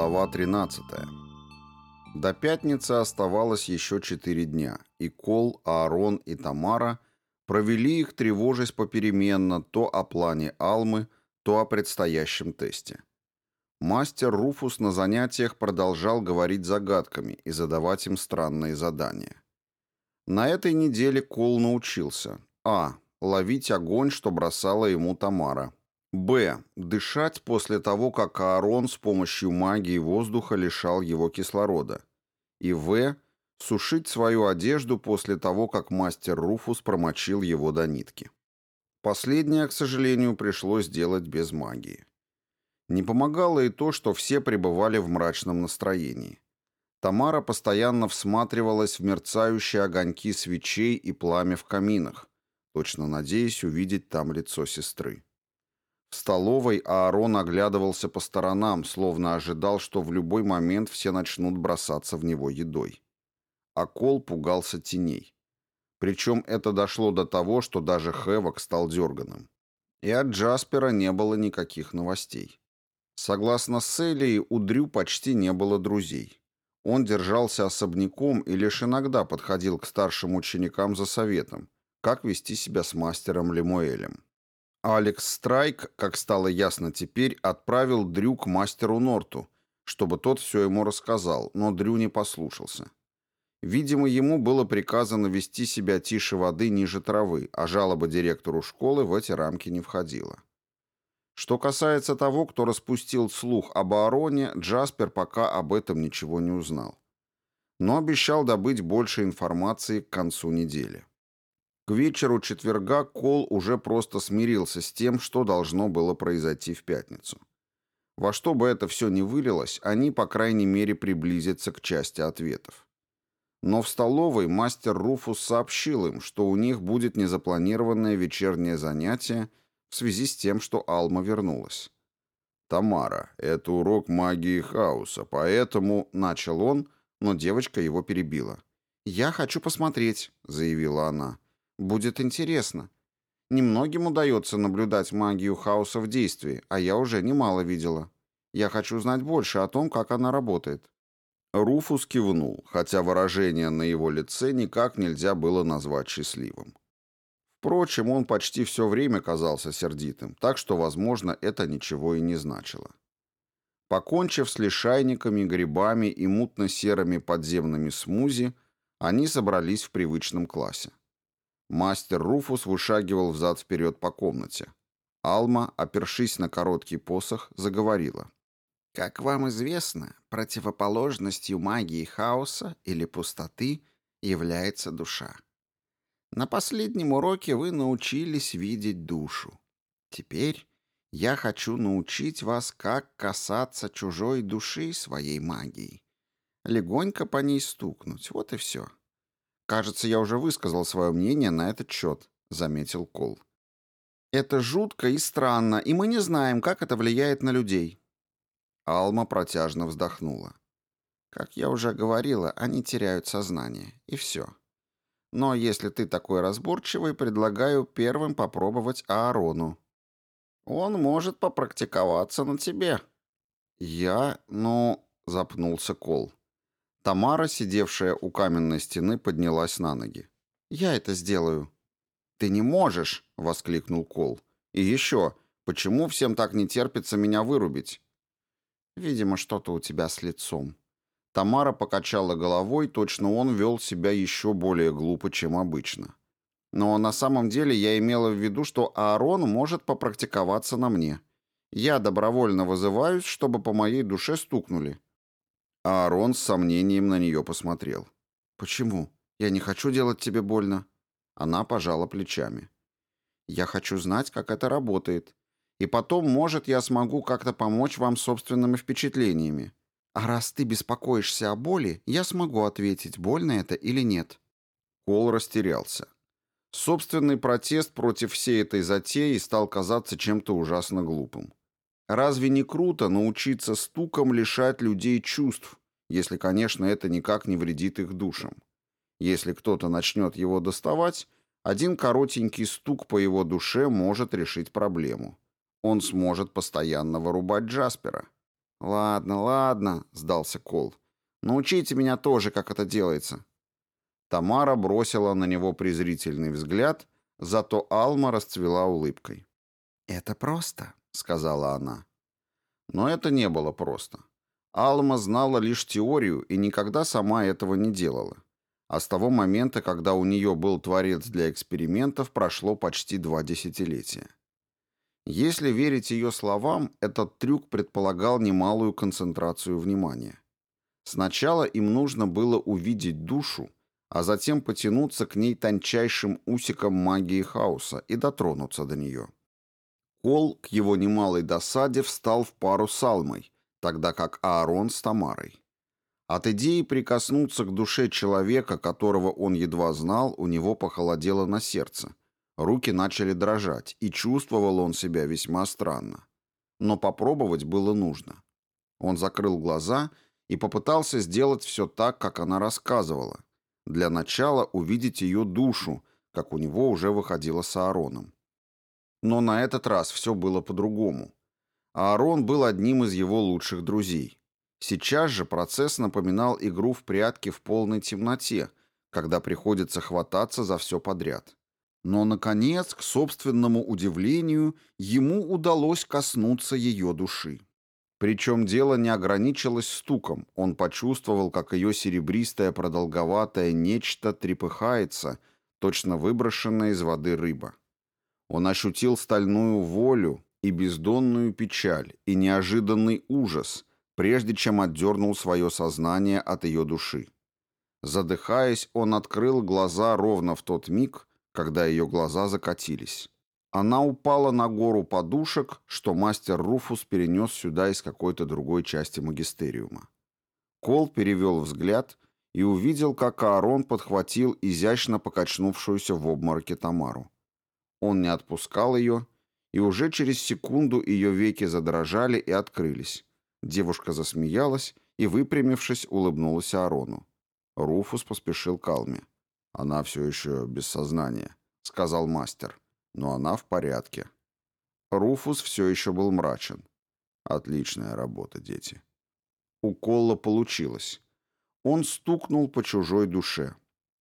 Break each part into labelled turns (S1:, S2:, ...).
S1: Глава 13. До пятницы оставалось еще четыре дня, и Кол, Аарон и Тамара провели их, тревожась попеременно то о плане Алмы, то о предстоящем тесте. Мастер Руфус на занятиях продолжал говорить загадками и задавать им странные задания. На этой неделе Кол научился а. ловить огонь, что бросала ему Тамара – Б. Дышать после того, как Аарон с помощью магии воздуха лишал его кислорода. И В. Сушить свою одежду после того, как мастер Руфус промочил его до нитки. Последнее, к сожалению, пришлось делать без магии. Не помогало и то, что все пребывали в мрачном настроении. Тамара постоянно всматривалась в мерцающие огоньки свечей и пламя в каминах, точно надеясь увидеть там лицо сестры. В столовой Аарон оглядывался по сторонам, словно ожидал, что в любой момент все начнут бросаться в него едой. А Кол пугался теней. Причем это дошло до того, что даже Хэвок стал дерганым. И от Джаспера не было никаких новостей. Согласно Селии, у Дрю почти не было друзей. Он держался особняком и лишь иногда подходил к старшим ученикам за советом, как вести себя с мастером Лемуэлем. Алекс Страйк, как стало ясно теперь, отправил Дрю к мастеру Норту, чтобы тот все ему рассказал, но Дрю не послушался. Видимо, ему было приказано вести себя тише воды ниже травы, а жалоба директору школы в эти рамки не входила. Что касается того, кто распустил слух об Аароне, Джаспер пока об этом ничего не узнал. Но обещал добыть больше информации к концу недели. К вечеру четверга Кол уже просто смирился с тем, что должно было произойти в пятницу. Во что бы это все ни вылилось, они, по крайней мере, приблизятся к части ответов. Но в столовой мастер Руфус сообщил им, что у них будет незапланированное вечернее занятие в связи с тем, что Алма вернулась. «Тамара, это урок магии хаоса, поэтому...» — начал он, но девочка его перебила. «Я хочу посмотреть», — заявила она. Будет интересно. Немногим удается наблюдать магию хаоса в действии, а я уже немало видела. Я хочу знать больше о том, как она работает». Руфус кивнул, хотя выражение на его лице никак нельзя было назвать счастливым. Впрочем, он почти все время казался сердитым, так что, возможно, это ничего и не значило. Покончив с лишайниками, грибами и мутно-серыми подземными смузи, они собрались в привычном классе. Мастер Руфус вышагивал взад-вперед по комнате. Алма, опершись на короткий посох, заговорила. «Как вам известно, противоположностью магии хаоса или пустоты является душа. На последнем уроке вы научились видеть душу. Теперь я хочу научить вас, как касаться чужой души своей магией. Легонько по ней стукнуть, вот и все. «Кажется, я уже высказал свое мнение на этот счет», — заметил Кол. «Это жутко и странно, и мы не знаем, как это влияет на людей». Алма протяжно вздохнула. «Как я уже говорила, они теряют сознание, и все. Но если ты такой разборчивый, предлагаю первым попробовать Аарону. Он может попрактиковаться на тебе». «Я... ну...» — запнулся Кол. Тамара, сидевшая у каменной стены, поднялась на ноги. «Я это сделаю». «Ты не можешь!» — воскликнул Кол. «И еще, почему всем так не терпится меня вырубить?» «Видимо, что-то у тебя с лицом». Тамара покачала головой, точно он вел себя еще более глупо, чем обычно. Но на самом деле я имела в виду, что Аарон может попрактиковаться на мне. Я добровольно вызываюсь, чтобы по моей душе стукнули. Аарон с сомнением на нее посмотрел. «Почему? Я не хочу делать тебе больно». Она пожала плечами. «Я хочу знать, как это работает. И потом, может, я смогу как-то помочь вам собственными впечатлениями. А раз ты беспокоишься о боли, я смогу ответить, больно это или нет». Кол растерялся. Собственный протест против всей этой затеи стал казаться чем-то ужасно глупым. Разве не круто научиться стуком лишать людей чувств, если, конечно, это никак не вредит их душам? Если кто-то начнет его доставать, один коротенький стук по его душе может решить проблему. Он сможет постоянно вырубать Джаспера. «Ладно, ладно», — сдался Кол. «Научите меня тоже, как это делается». Тамара бросила на него презрительный взгляд, зато Алма расцвела улыбкой. «Это просто», — сказала она. Но это не было просто. Алма знала лишь теорию и никогда сама этого не делала. А с того момента, когда у нее был творец для экспериментов, прошло почти два десятилетия. Если верить ее словам, этот трюк предполагал немалую концентрацию внимания. Сначала им нужно было увидеть душу, а затем потянуться к ней тончайшим усиком магии хаоса и дотронуться до нее. Кол, к его немалой досаде, встал в пару с Алмой, тогда как Аарон с Тамарой. От идеи прикоснуться к душе человека, которого он едва знал, у него похолодело на сердце. Руки начали дрожать, и чувствовал он себя весьма странно. Но попробовать было нужно. Он закрыл глаза и попытался сделать все так, как она рассказывала. Для начала увидеть ее душу, как у него уже выходило с Аароном. Но на этот раз все было по-другому. Аарон был одним из его лучших друзей. Сейчас же процесс напоминал игру в прятки в полной темноте, когда приходится хвататься за все подряд. Но, наконец, к собственному удивлению, ему удалось коснуться ее души. Причем дело не ограничилось стуком, он почувствовал, как ее серебристое продолговатое нечто трепыхается, точно выброшенная из воды рыба. Он ощутил стальную волю и бездонную печаль, и неожиданный ужас, прежде чем отдернул свое сознание от ее души. Задыхаясь, он открыл глаза ровно в тот миг, когда ее глаза закатились. Она упала на гору подушек, что мастер Руфус перенес сюда из какой-то другой части магистериума. Кол перевел взгляд и увидел, как Аарон подхватил изящно покачнувшуюся в обмороке Тамару. Он не отпускал ее, и уже через секунду ее веки задрожали и открылись. Девушка засмеялась и, выпрямившись, улыбнулась Аарону. Руфус поспешил к Алме. «Она все еще без сознания», — сказал мастер. «Но она в порядке». Руфус все еще был мрачен. «Отличная работа, дети». У Колла получилось. Он стукнул по чужой душе.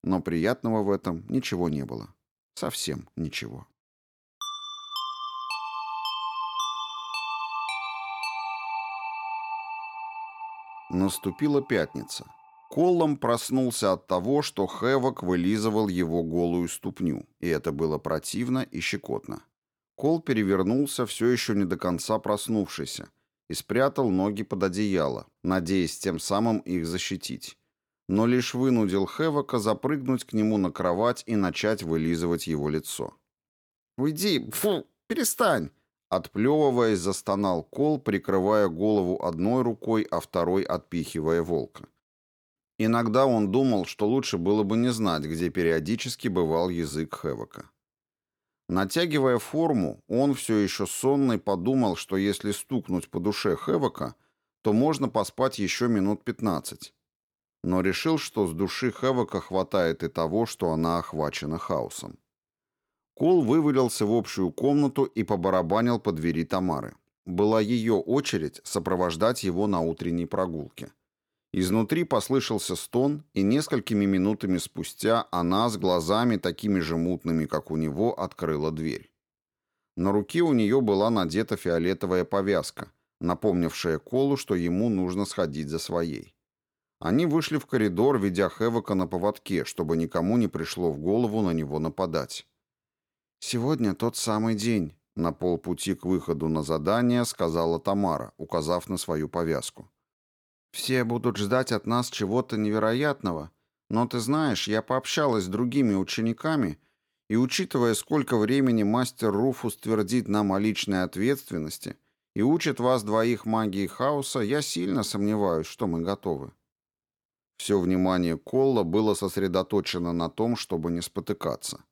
S1: Но приятного в этом ничего не было. Совсем ничего. Наступила пятница. Коллом проснулся от того, что Хэвок вылизывал его голую ступню, и это было противно и щекотно. Кол перевернулся, все еще не до конца проснувшийся, и спрятал ноги под одеяло, надеясь тем самым их защитить но лишь вынудил Хевока запрыгнуть к нему на кровать и начать вылизывать его лицо. «Уйди! Фу! Перестань!» Отплевываясь, застонал Кол, прикрывая голову одной рукой, а второй отпихивая волка. Иногда он думал, что лучше было бы не знать, где периодически бывал язык Хевока. Натягивая форму, он все еще сонный подумал, что если стукнуть по душе Хевока, то можно поспать еще минут пятнадцать но решил, что с души Хэвока хватает и того, что она охвачена хаосом. Кол вывалился в общую комнату и побарабанил по двери Тамары. Была ее очередь сопровождать его на утренней прогулке. Изнутри послышался стон, и несколькими минутами спустя она с глазами такими же мутными, как у него, открыла дверь. На руке у нее была надета фиолетовая повязка, напомнившая Колу, что ему нужно сходить за своей. Они вышли в коридор, ведя Хевока на поводке, чтобы никому не пришло в голову на него нападать. «Сегодня тот самый день», — на полпути к выходу на задание сказала Тамара, указав на свою повязку. «Все будут ждать от нас чего-то невероятного, но ты знаешь, я пообщалась с другими учениками, и, учитывая, сколько времени мастер Руфус твердит нам о личной ответственности и учит вас двоих магии хаоса, я сильно сомневаюсь, что мы готовы». Все внимание Колла было сосредоточено на том, чтобы не спотыкаться.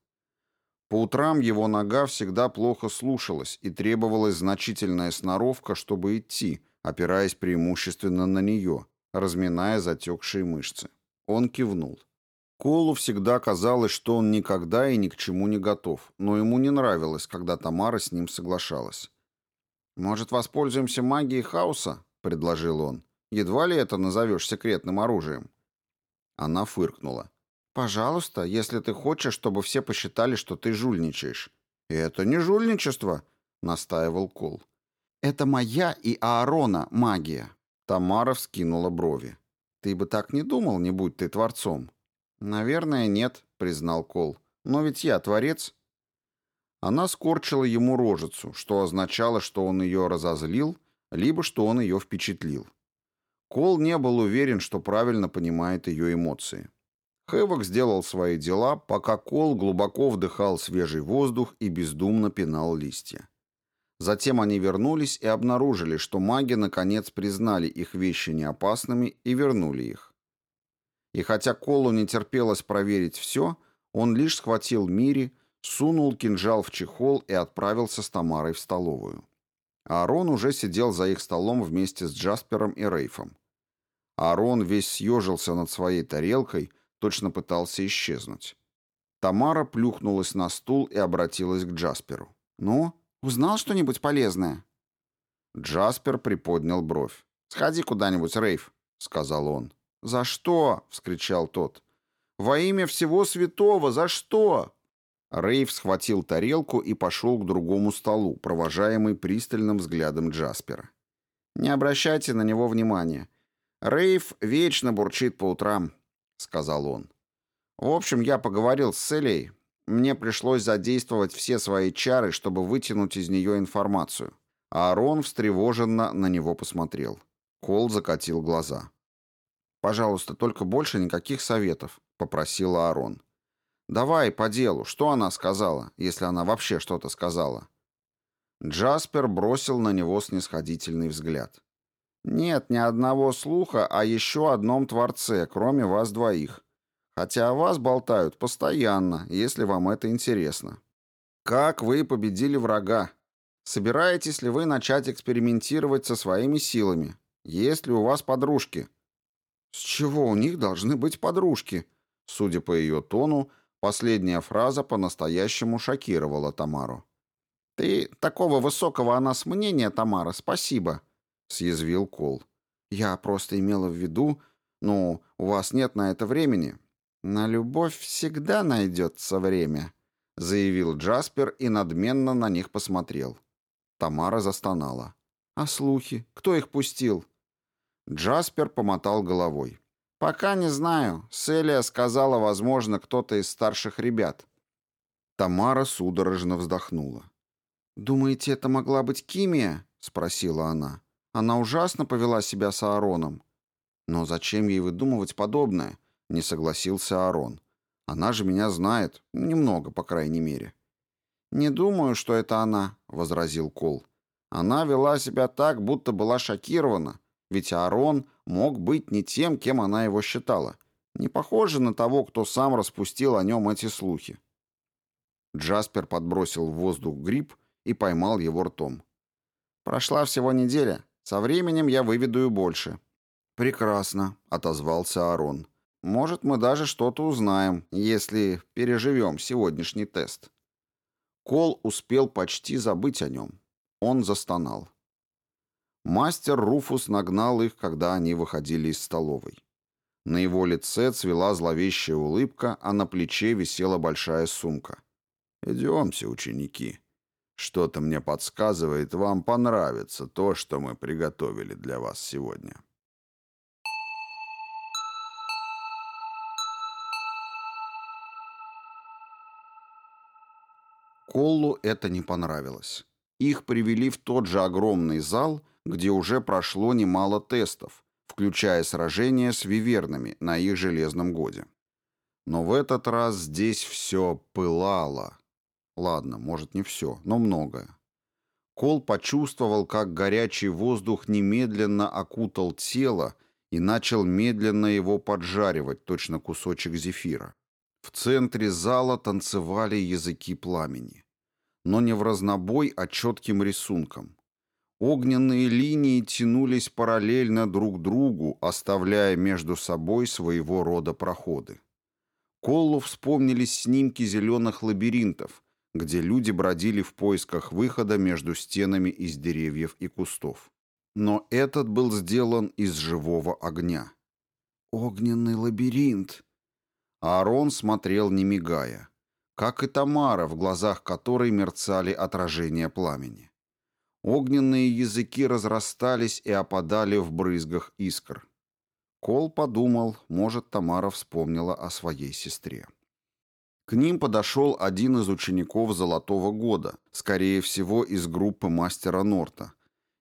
S1: По утрам его нога всегда плохо слушалась и требовалась значительная сноровка, чтобы идти, опираясь преимущественно на нее, разминая затекшие мышцы. Он кивнул. Колу всегда казалось, что он никогда и ни к чему не готов, но ему не нравилось, когда Тамара с ним соглашалась. «Может, воспользуемся магией хаоса?» — предложил он. «Едва ли это назовешь секретным оружием?» Она фыркнула. «Пожалуйста, если ты хочешь, чтобы все посчитали, что ты жульничаешь». «Это не жульничество», — настаивал Кол. «Это моя и Аарона магия». Тамара вскинула брови. «Ты бы так не думал, не будь ты творцом». «Наверное, нет», — признал Кол. «Но ведь я творец». Она скорчила ему рожицу, что означало, что он ее разозлил, либо что он ее впечатлил. Кол не был уверен, что правильно понимает ее эмоции. Хэвок сделал свои дела, пока Кол глубоко вдыхал свежий воздух и бездумно пинал листья. Затем они вернулись и обнаружили, что маги наконец признали их вещи неопасными и вернули их. И хотя Колу не терпелось проверить все, он лишь схватил Мири, сунул кинжал в чехол и отправился с Тамарой в столовую. Аарон уже сидел за их столом вместе с Джаспером и Рейфом. Аарон весь съежился над своей тарелкой, точно пытался исчезнуть. Тамара плюхнулась на стул и обратилась к Джасперу. «Ну, узнал что-нибудь полезное?» Джаспер приподнял бровь. «Сходи куда-нибудь, Рейф», — сказал он. «За что?» — вскричал тот. «Во имя всего святого, за что?» Рейв схватил тарелку и пошел к другому столу, провожаемый пристальным взглядом Джаспера. «Не обращайте на него внимания. Рейв вечно бурчит по утрам», — сказал он. «В общем, я поговорил с Селей. Мне пришлось задействовать все свои чары, чтобы вытянуть из нее информацию». Арон встревоженно на него посмотрел. Кол закатил глаза. «Пожалуйста, только больше никаких советов», — попросил Аарон. «Давай по делу. Что она сказала, если она вообще что-то сказала?» Джаспер бросил на него снисходительный взгляд. «Нет ни одного слуха о еще одном Творце, кроме вас двоих. Хотя о вас болтают постоянно, если вам это интересно. Как вы победили врага? Собираетесь ли вы начать экспериментировать со своими силами? Есть ли у вас подружки?» «С чего у них должны быть подружки?» Судя по ее тону, Последняя фраза по-настоящему шокировала Тамару. «Ты такого высокого о нас мнения, Тамара, спасибо», — съязвил Кол. «Я просто имела в виду, ну, у вас нет на это времени». «На любовь всегда найдется время», — заявил Джаспер и надменно на них посмотрел. Тамара застонала. «А слухи? Кто их пустил?» Джаспер помотал головой. «Пока не знаю. Селия сказала, возможно, кто-то из старших ребят». Тамара судорожно вздохнула. «Думаете, это могла быть Кимия?» — спросила она. «Она ужасно повела себя с Аароном». «Но зачем ей выдумывать подобное?» — не согласился Аарон. «Она же меня знает. Немного, по крайней мере». «Не думаю, что это она», — возразил Кол. «Она вела себя так, будто была шокирована, ведь Аарон мог быть не тем, кем она его считала. Не похоже на того, кто сам распустил о нем эти слухи. Джаспер подбросил в воздух гриб и поймал его ртом. «Прошла всего неделя. Со временем я выведу больше». «Прекрасно», — отозвался Аарон. «Может, мы даже что-то узнаем, если переживем сегодняшний тест». Кол успел почти забыть о нем. Он застонал. Мастер Руфус нагнал их, когда они выходили из столовой. На его лице цвела зловещая улыбка, а на плече висела большая сумка. «Идемте, ученики. Что-то мне подсказывает, вам понравится то, что мы приготовили для вас сегодня». Коллу это не понравилось. Их привели в тот же огромный зал — где уже прошло немало тестов, включая сражения с вивернами на их железном годе. Но в этот раз здесь все пылало. Ладно, может не все, но многое. Кол почувствовал, как горячий воздух немедленно окутал тело и начал медленно его поджаривать, точно кусочек зефира. В центре зала танцевали языки пламени. Но не в разнобой, а четким рисунком. Огненные линии тянулись параллельно друг другу, оставляя между собой своего рода проходы. Коллу вспомнились снимки зеленых лабиринтов, где люди бродили в поисках выхода между стенами из деревьев и кустов. Но этот был сделан из живого огня. «Огненный лабиринт!» Аарон смотрел, не мигая, как и Тамара, в глазах которой мерцали отражения пламени. Огненные языки разрастались и опадали в брызгах искр. Кол подумал, может, Тамара вспомнила о своей сестре. К ним подошел один из учеников «Золотого года», скорее всего, из группы мастера Норта,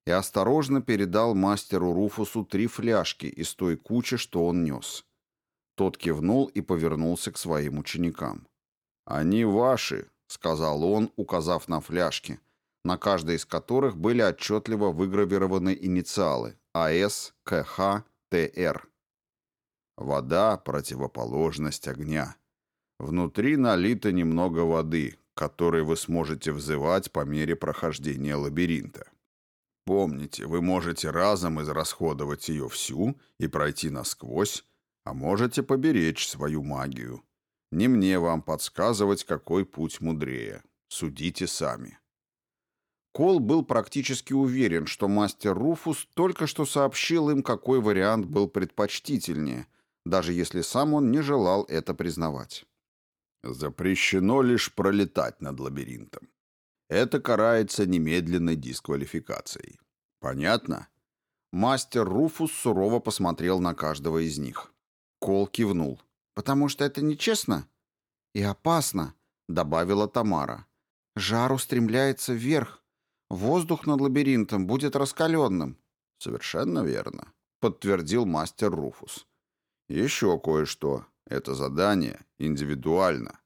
S1: и осторожно передал мастеру Руфусу три фляжки из той кучи, что он нес. Тот кивнул и повернулся к своим ученикам. «Они ваши», — сказал он, указав на фляжки, на каждой из которых были отчетливо выгравированы инициалы АС, КХ, ТР. Вода — противоположность огня. Внутри налито немного воды, которой вы сможете взывать по мере прохождения лабиринта. Помните, вы можете разом израсходовать ее всю и пройти насквозь, а можете поберечь свою магию. Не мне вам подсказывать, какой путь мудрее. Судите сами. Кол был практически уверен, что мастер Руфус только что сообщил им, какой вариант был предпочтительнее, даже если сам он не желал это признавать. Запрещено лишь пролетать над лабиринтом. Это карается немедленной дисквалификацией. Понятно? Мастер Руфус сурово посмотрел на каждого из них. Кол кивнул. «Потому что это нечестно и опасно», — добавила Тамара. «Жар устремляется вверх. Воздух над лабиринтом будет раскаленным». «Совершенно верно», — подтвердил мастер Руфус. «Еще кое-что. Это задание индивидуально».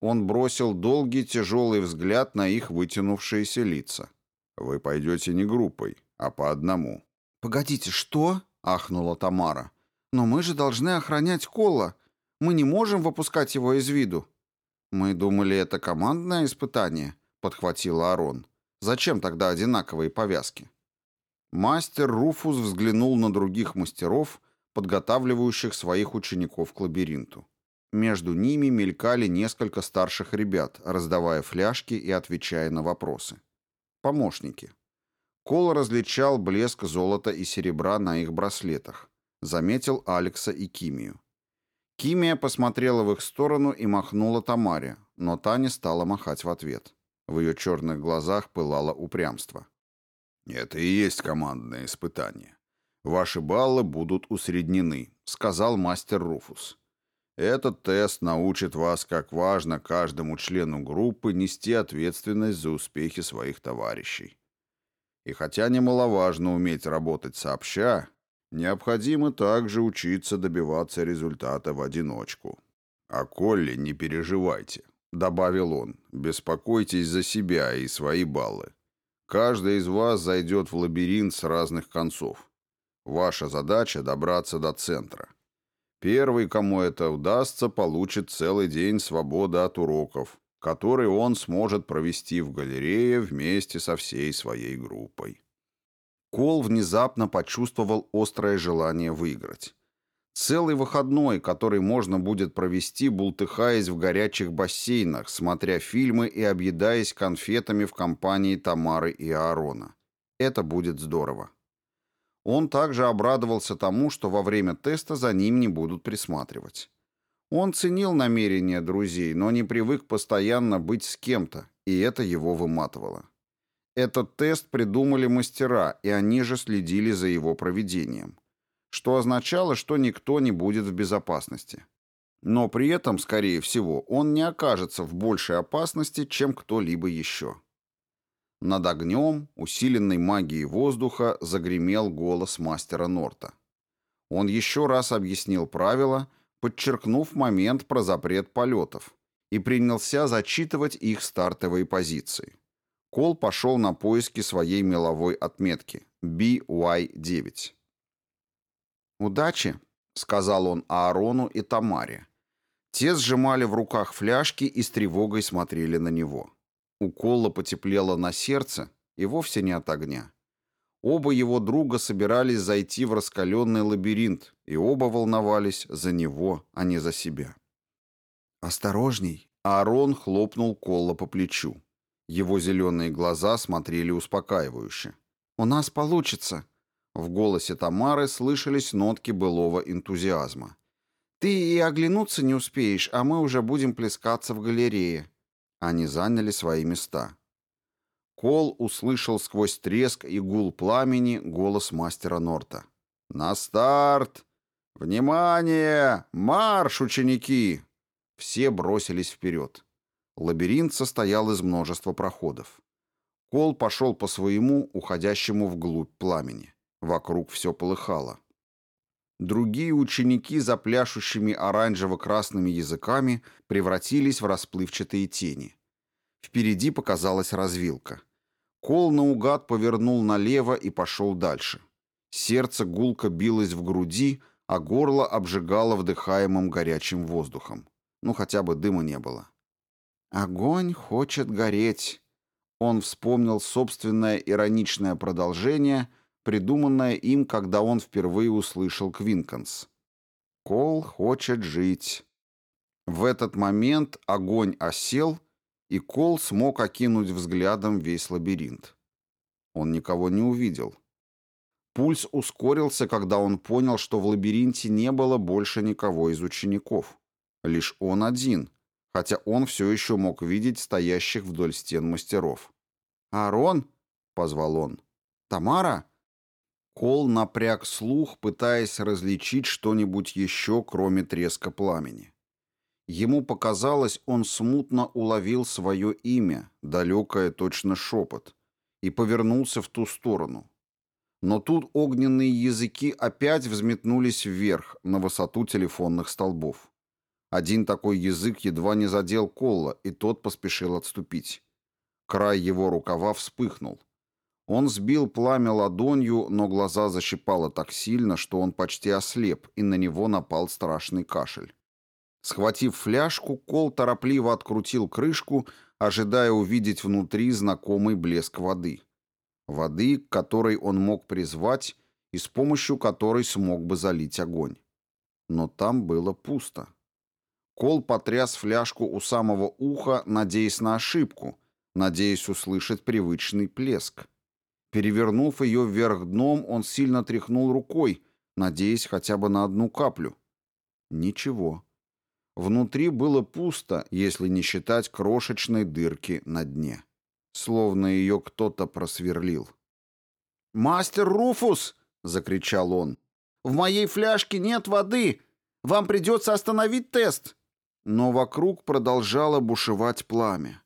S1: Он бросил долгий тяжелый взгляд на их вытянувшиеся лица. «Вы пойдете не группой, а по одному».
S2: «Погодите, что?» — ахнула Тамара. «Но мы же должны охранять Кола. Мы не можем выпускать его из виду». «Мы думали, это командное испытание», — подхватил Арон. «Зачем тогда одинаковые повязки?» Мастер Руфус взглянул на других мастеров, подготавливающих своих учеников к лабиринту. Между ними мелькали несколько старших ребят, раздавая фляжки и отвечая на вопросы. Помощники. Кол различал блеск золота и серебра на их браслетах. Заметил Алекса и Кимию. Кимия посмотрела в их сторону и махнула Тамаре, но та не стала махать в ответ. В ее черных глазах пылало упрямство. «Это и есть командное испытание. Ваши баллы будут усреднены», — сказал мастер Руфус. «Этот тест научит вас, как важно каждому члену группы нести ответственность за успехи своих товарищей. И хотя немаловажно уметь работать сообща, необходимо также учиться добиваться результата в одиночку. А Колли не переживайте, добавил он, беспокойтесь за себя и свои баллы. Каждый из вас зайдет в лабиринт с разных концов. Ваша задача добраться до центра. Первый, кому это удастся, получит целый день свободы от уроков, который он сможет провести в галерее вместе со всей своей группой. Кол внезапно почувствовал острое желание выиграть. Целый выходной, который можно будет провести, бултыхаясь в горячих бассейнах, смотря фильмы и объедаясь конфетами в компании Тамары и Аарона. Это будет здорово. Он также обрадовался тому, что во время теста за ним не будут присматривать. Он ценил намерения друзей, но не привык постоянно быть с кем-то, и это его выматывало. Этот тест придумали мастера, и они же следили за его проведением. Что означало, что никто не будет в безопасности. Но при этом, скорее всего, он не окажется в большей опасности, чем кто-либо еще. Над огнем, усиленной магией воздуха, загремел голос мастера Норта. Он еще раз объяснил правила – подчеркнув момент про запрет полетов, и принялся зачитывать их стартовые позиции. Кол пошел на поиски своей меловой отметки BY-9. «Удачи», — сказал он Аарону и Тамаре. Те сжимали в руках фляжки и с тревогой смотрели на него. У Колла потеплело на сердце, и вовсе не от огня. Оба его друга собирались зайти в раскаленный лабиринт, и оба волновались за него, а не за себя. «Осторожней!» — Аарон хлопнул Колла по плечу. Его зеленые глаза смотрели успокаивающе. «У нас получится!»
S1: В голосе Тамары слышались нотки былого энтузиазма.
S2: «Ты и оглянуться не успеешь, а мы уже будем плескаться в галерее».
S1: Они заняли свои места. Кол услышал сквозь треск и гул пламени голос мастера Норта. «На старт! Внимание! Марш, ученики!» Все бросились вперед. Лабиринт состоял из множества проходов. Кол пошел по своему, уходящему вглубь пламени. Вокруг все полыхало. Другие ученики за пляшущими оранжево-красными языками превратились в расплывчатые тени. Впереди показалась развилка. Кол наугад повернул налево и пошел дальше. Сердце гулко билось в груди, а горло обжигало вдыхаемым горячим воздухом. Ну, хотя бы дыма не было.
S2: «Огонь хочет гореть». Он вспомнил собственное ироничное продолжение, придуманное им, когда он впервые услышал Квинканс. «Кол хочет жить». В этот момент огонь осел, и Кол смог окинуть взглядом весь лабиринт. Он никого не увидел. Пульс ускорился, когда он понял, что в лабиринте не было больше никого из учеников. Лишь он один, хотя он все еще мог видеть стоящих вдоль стен мастеров.
S1: «Аарон?» — позвал он.
S2: «Тамара?»
S1: Кол напряг слух, пытаясь различить что-нибудь еще, кроме треска пламени. Ему показалось, он смутно уловил свое имя, далекое точно шепот, и повернулся в ту сторону. Но тут огненные языки опять взметнулись вверх, на высоту телефонных столбов. Один такой язык едва не задел Колла, и тот поспешил отступить. Край его рукава вспыхнул. Он сбил пламя ладонью, но глаза защипало так сильно, что он почти ослеп, и на него напал страшный кашель. Схватив фляжку, Кол торопливо открутил крышку, ожидая увидеть внутри знакомый блеск воды. Воды, которой он мог призвать и с помощью которой смог бы залить огонь. Но там было пусто. Кол потряс фляжку у самого уха, надеясь на ошибку, надеясь услышать привычный плеск. Перевернув ее вверх дном, он сильно тряхнул рукой, надеясь хотя бы на одну каплю. Ничего. Внутри было пусто, если не считать крошечной дырки на дне. Словно ее кто-то просверлил.
S2: «Мастер Руфус!» — закричал он. «В моей фляжке нет воды! Вам придется остановить тест!»
S1: Но вокруг продолжало бушевать пламя.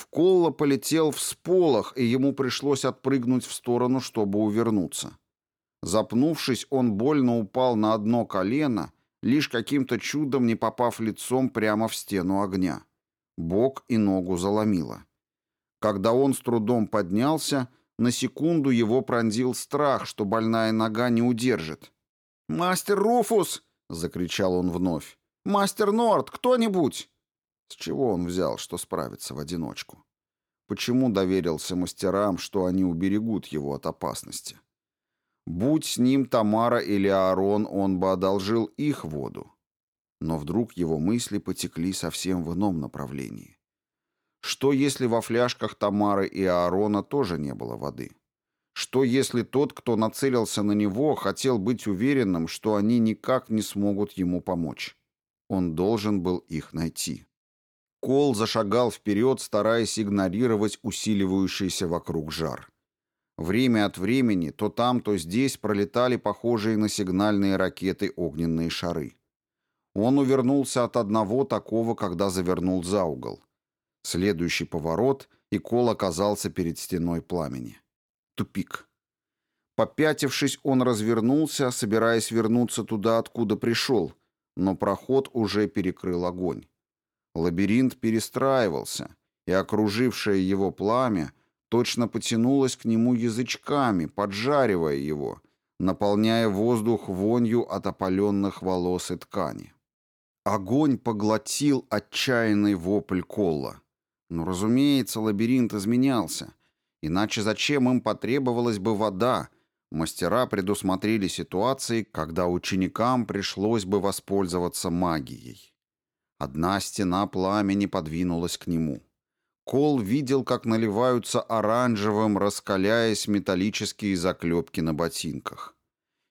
S1: В Колла полетел в сполох, и ему пришлось отпрыгнуть в сторону, чтобы увернуться. Запнувшись, он больно упал на одно колено лишь каким-то чудом не попав лицом прямо в стену огня. Бок и ногу заломило. Когда он с трудом поднялся, на секунду его пронзил страх, что больная нога не удержит.
S2: «Мастер Руфус!» — закричал он вновь. «Мастер Норд, кто-нибудь!»
S1: С чего он взял, что справится в одиночку? Почему доверился мастерам, что они уберегут его от опасности? Будь с ним Тамара или Аарон, он бы одолжил их воду. Но вдруг его мысли потекли совсем в ином направлении. Что, если во фляжках Тамары и Аарона тоже не было воды? Что, если тот, кто нацелился на него, хотел быть уверенным, что они никак не смогут ему помочь? Он должен был их найти. Кол зашагал вперед, стараясь игнорировать усиливающийся вокруг жар. Время от времени то там, то здесь пролетали похожие на сигнальные ракеты огненные шары. Он увернулся от одного такого, когда завернул за угол. Следующий поворот, и кол оказался перед стеной пламени. Тупик. Попятившись, он развернулся, собираясь вернуться туда, откуда пришел, но проход уже перекрыл огонь. Лабиринт перестраивался, и окружившее его пламя точно потянулась к нему язычками, поджаривая его, наполняя воздух вонью от опаленных волос и ткани. Огонь поглотил отчаянный вопль Колла. Но, разумеется, лабиринт изменялся. Иначе зачем им потребовалась бы вода? Мастера предусмотрели ситуации, когда ученикам пришлось бы воспользоваться магией. Одна стена пламени подвинулась к нему. Кол видел, как наливаются оранжевым, раскаляясь металлические заклепки на ботинках.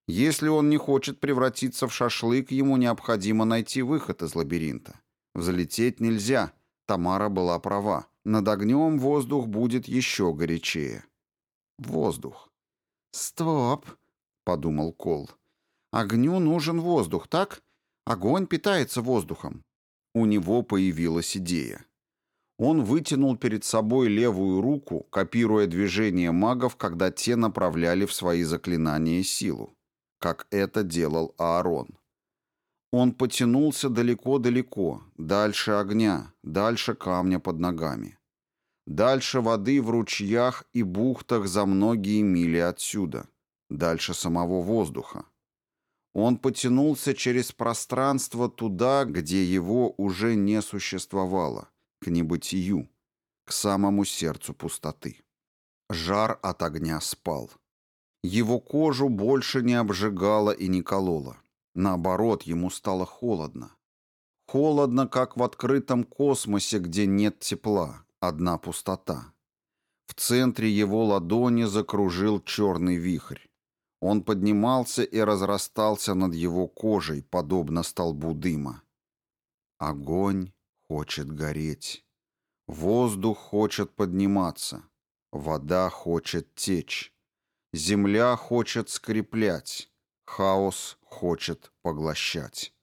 S1: Если он не хочет превратиться в шашлык, ему необходимо найти выход из лабиринта. Взлететь нельзя. Тамара была права. Над огнем воздух будет еще горячее. Воздух. «Стоп!» — подумал Кол. «Огню нужен воздух, так? Огонь питается воздухом». У него появилась идея. Он вытянул перед собой левую руку, копируя движения магов, когда те направляли в свои заклинания силу, как это делал Аарон. Он потянулся далеко-далеко, дальше огня, дальше камня под ногами. Дальше воды в ручьях и бухтах за многие мили отсюда. Дальше самого воздуха. Он потянулся через пространство туда, где его уже не существовало, к небытию, к самому сердцу пустоты. Жар от огня спал. Его кожу больше не обжигало и не кололо. Наоборот, ему стало холодно. Холодно, как в открытом космосе, где нет тепла, одна пустота. В центре его ладони закружил черный вихрь. Он поднимался и разрастался над его кожей, подобно столбу дыма. Огонь хочет гореть. Воздух хочет подниматься. Вода хочет течь. Земля хочет скреплять. Хаос хочет поглощать.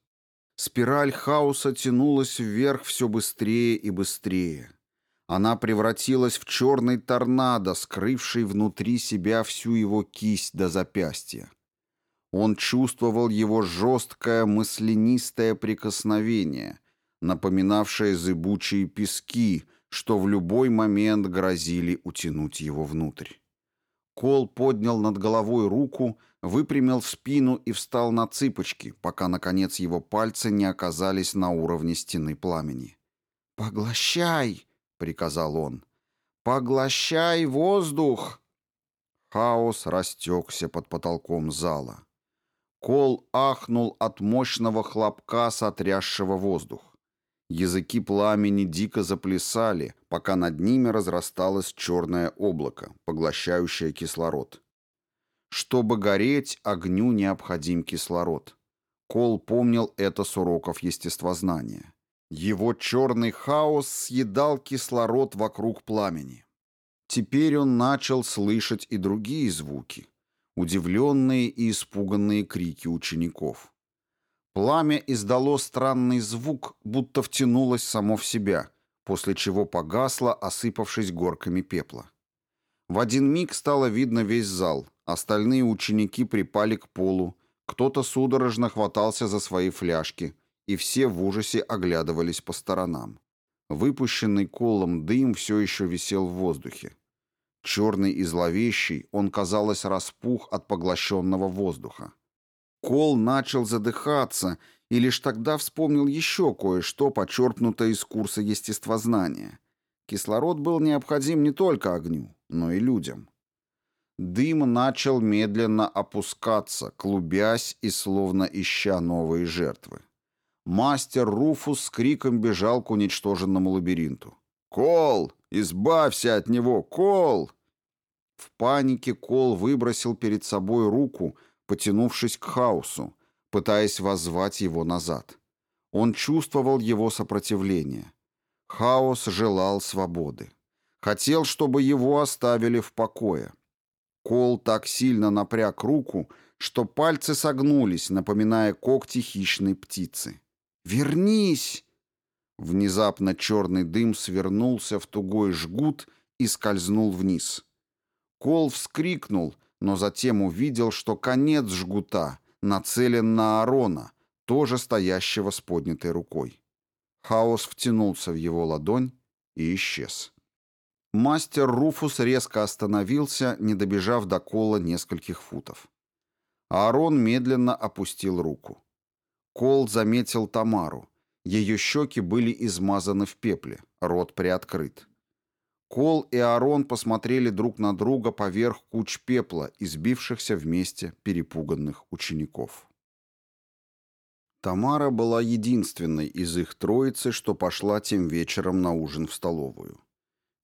S1: Спираль хаоса тянулась вверх все быстрее и быстрее. Она превратилась в черный торнадо, скрывший внутри себя всю его кисть до запястья. Он чувствовал его жесткое мысленистое прикосновение, напоминавшее зыбучие пески, что в любой момент грозили утянуть его внутрь. Кол поднял над головой руку, выпрямил спину и встал на цыпочки, пока, наконец, его пальцы не оказались на уровне стены пламени. «Поглощай!» — приказал он. «Поглощай воздух!» Хаос растекся под потолком зала. Кол ахнул от мощного хлопка, сотрясшего воздух. Языки пламени дико заплясали, пока над ними разрасталось черное облако, поглощающее кислород. Чтобы гореть, огню необходим кислород. Кол помнил это с уроков естествознания. Его черный хаос съедал кислород вокруг пламени. Теперь он начал слышать и другие звуки, удивленные и испуганные крики учеников. Пламя издало странный звук, будто втянулось само в себя, после чего погасло, осыпавшись горками пепла. В один миг стало видно весь зал, остальные ученики припали к полу, кто-то судорожно хватался за свои фляжки – и все в ужасе оглядывались по сторонам. Выпущенный колом дым все еще висел в воздухе. Черный и зловещий, он, казалось, распух от поглощенного воздуха. Кол начал задыхаться и лишь тогда вспомнил еще кое-что, почерпнутое из курса естествознания. Кислород был необходим не только огню, но и людям. Дым начал медленно опускаться, клубясь и словно ища новые жертвы. Мастер Руфус с криком бежал к уничтоженному лабиринту. «Кол! Избавься от него! Кол!» В панике Кол выбросил перед собой руку, потянувшись к хаосу, пытаясь воззвать его назад. Он чувствовал его сопротивление. Хаос желал свободы. Хотел, чтобы его оставили в покое. Кол так сильно напряг руку, что пальцы согнулись, напоминая когти хищной птицы. «Вернись!» Внезапно черный дым свернулся в тугой жгут и скользнул вниз. Кол вскрикнул, но затем увидел, что конец жгута нацелен на Арона, тоже стоящего с поднятой рукой. Хаос втянулся в его ладонь и исчез. Мастер Руфус резко остановился, не добежав до Кола нескольких футов. Аарон медленно опустил руку. Кол заметил Тамару. Ее щеки были измазаны в пепле, рот приоткрыт. Кол и Арон посмотрели друг на друга поверх куч пепла, избившихся вместе перепуганных учеников. Тамара была единственной из их троицы, что пошла тем вечером на ужин в столовую.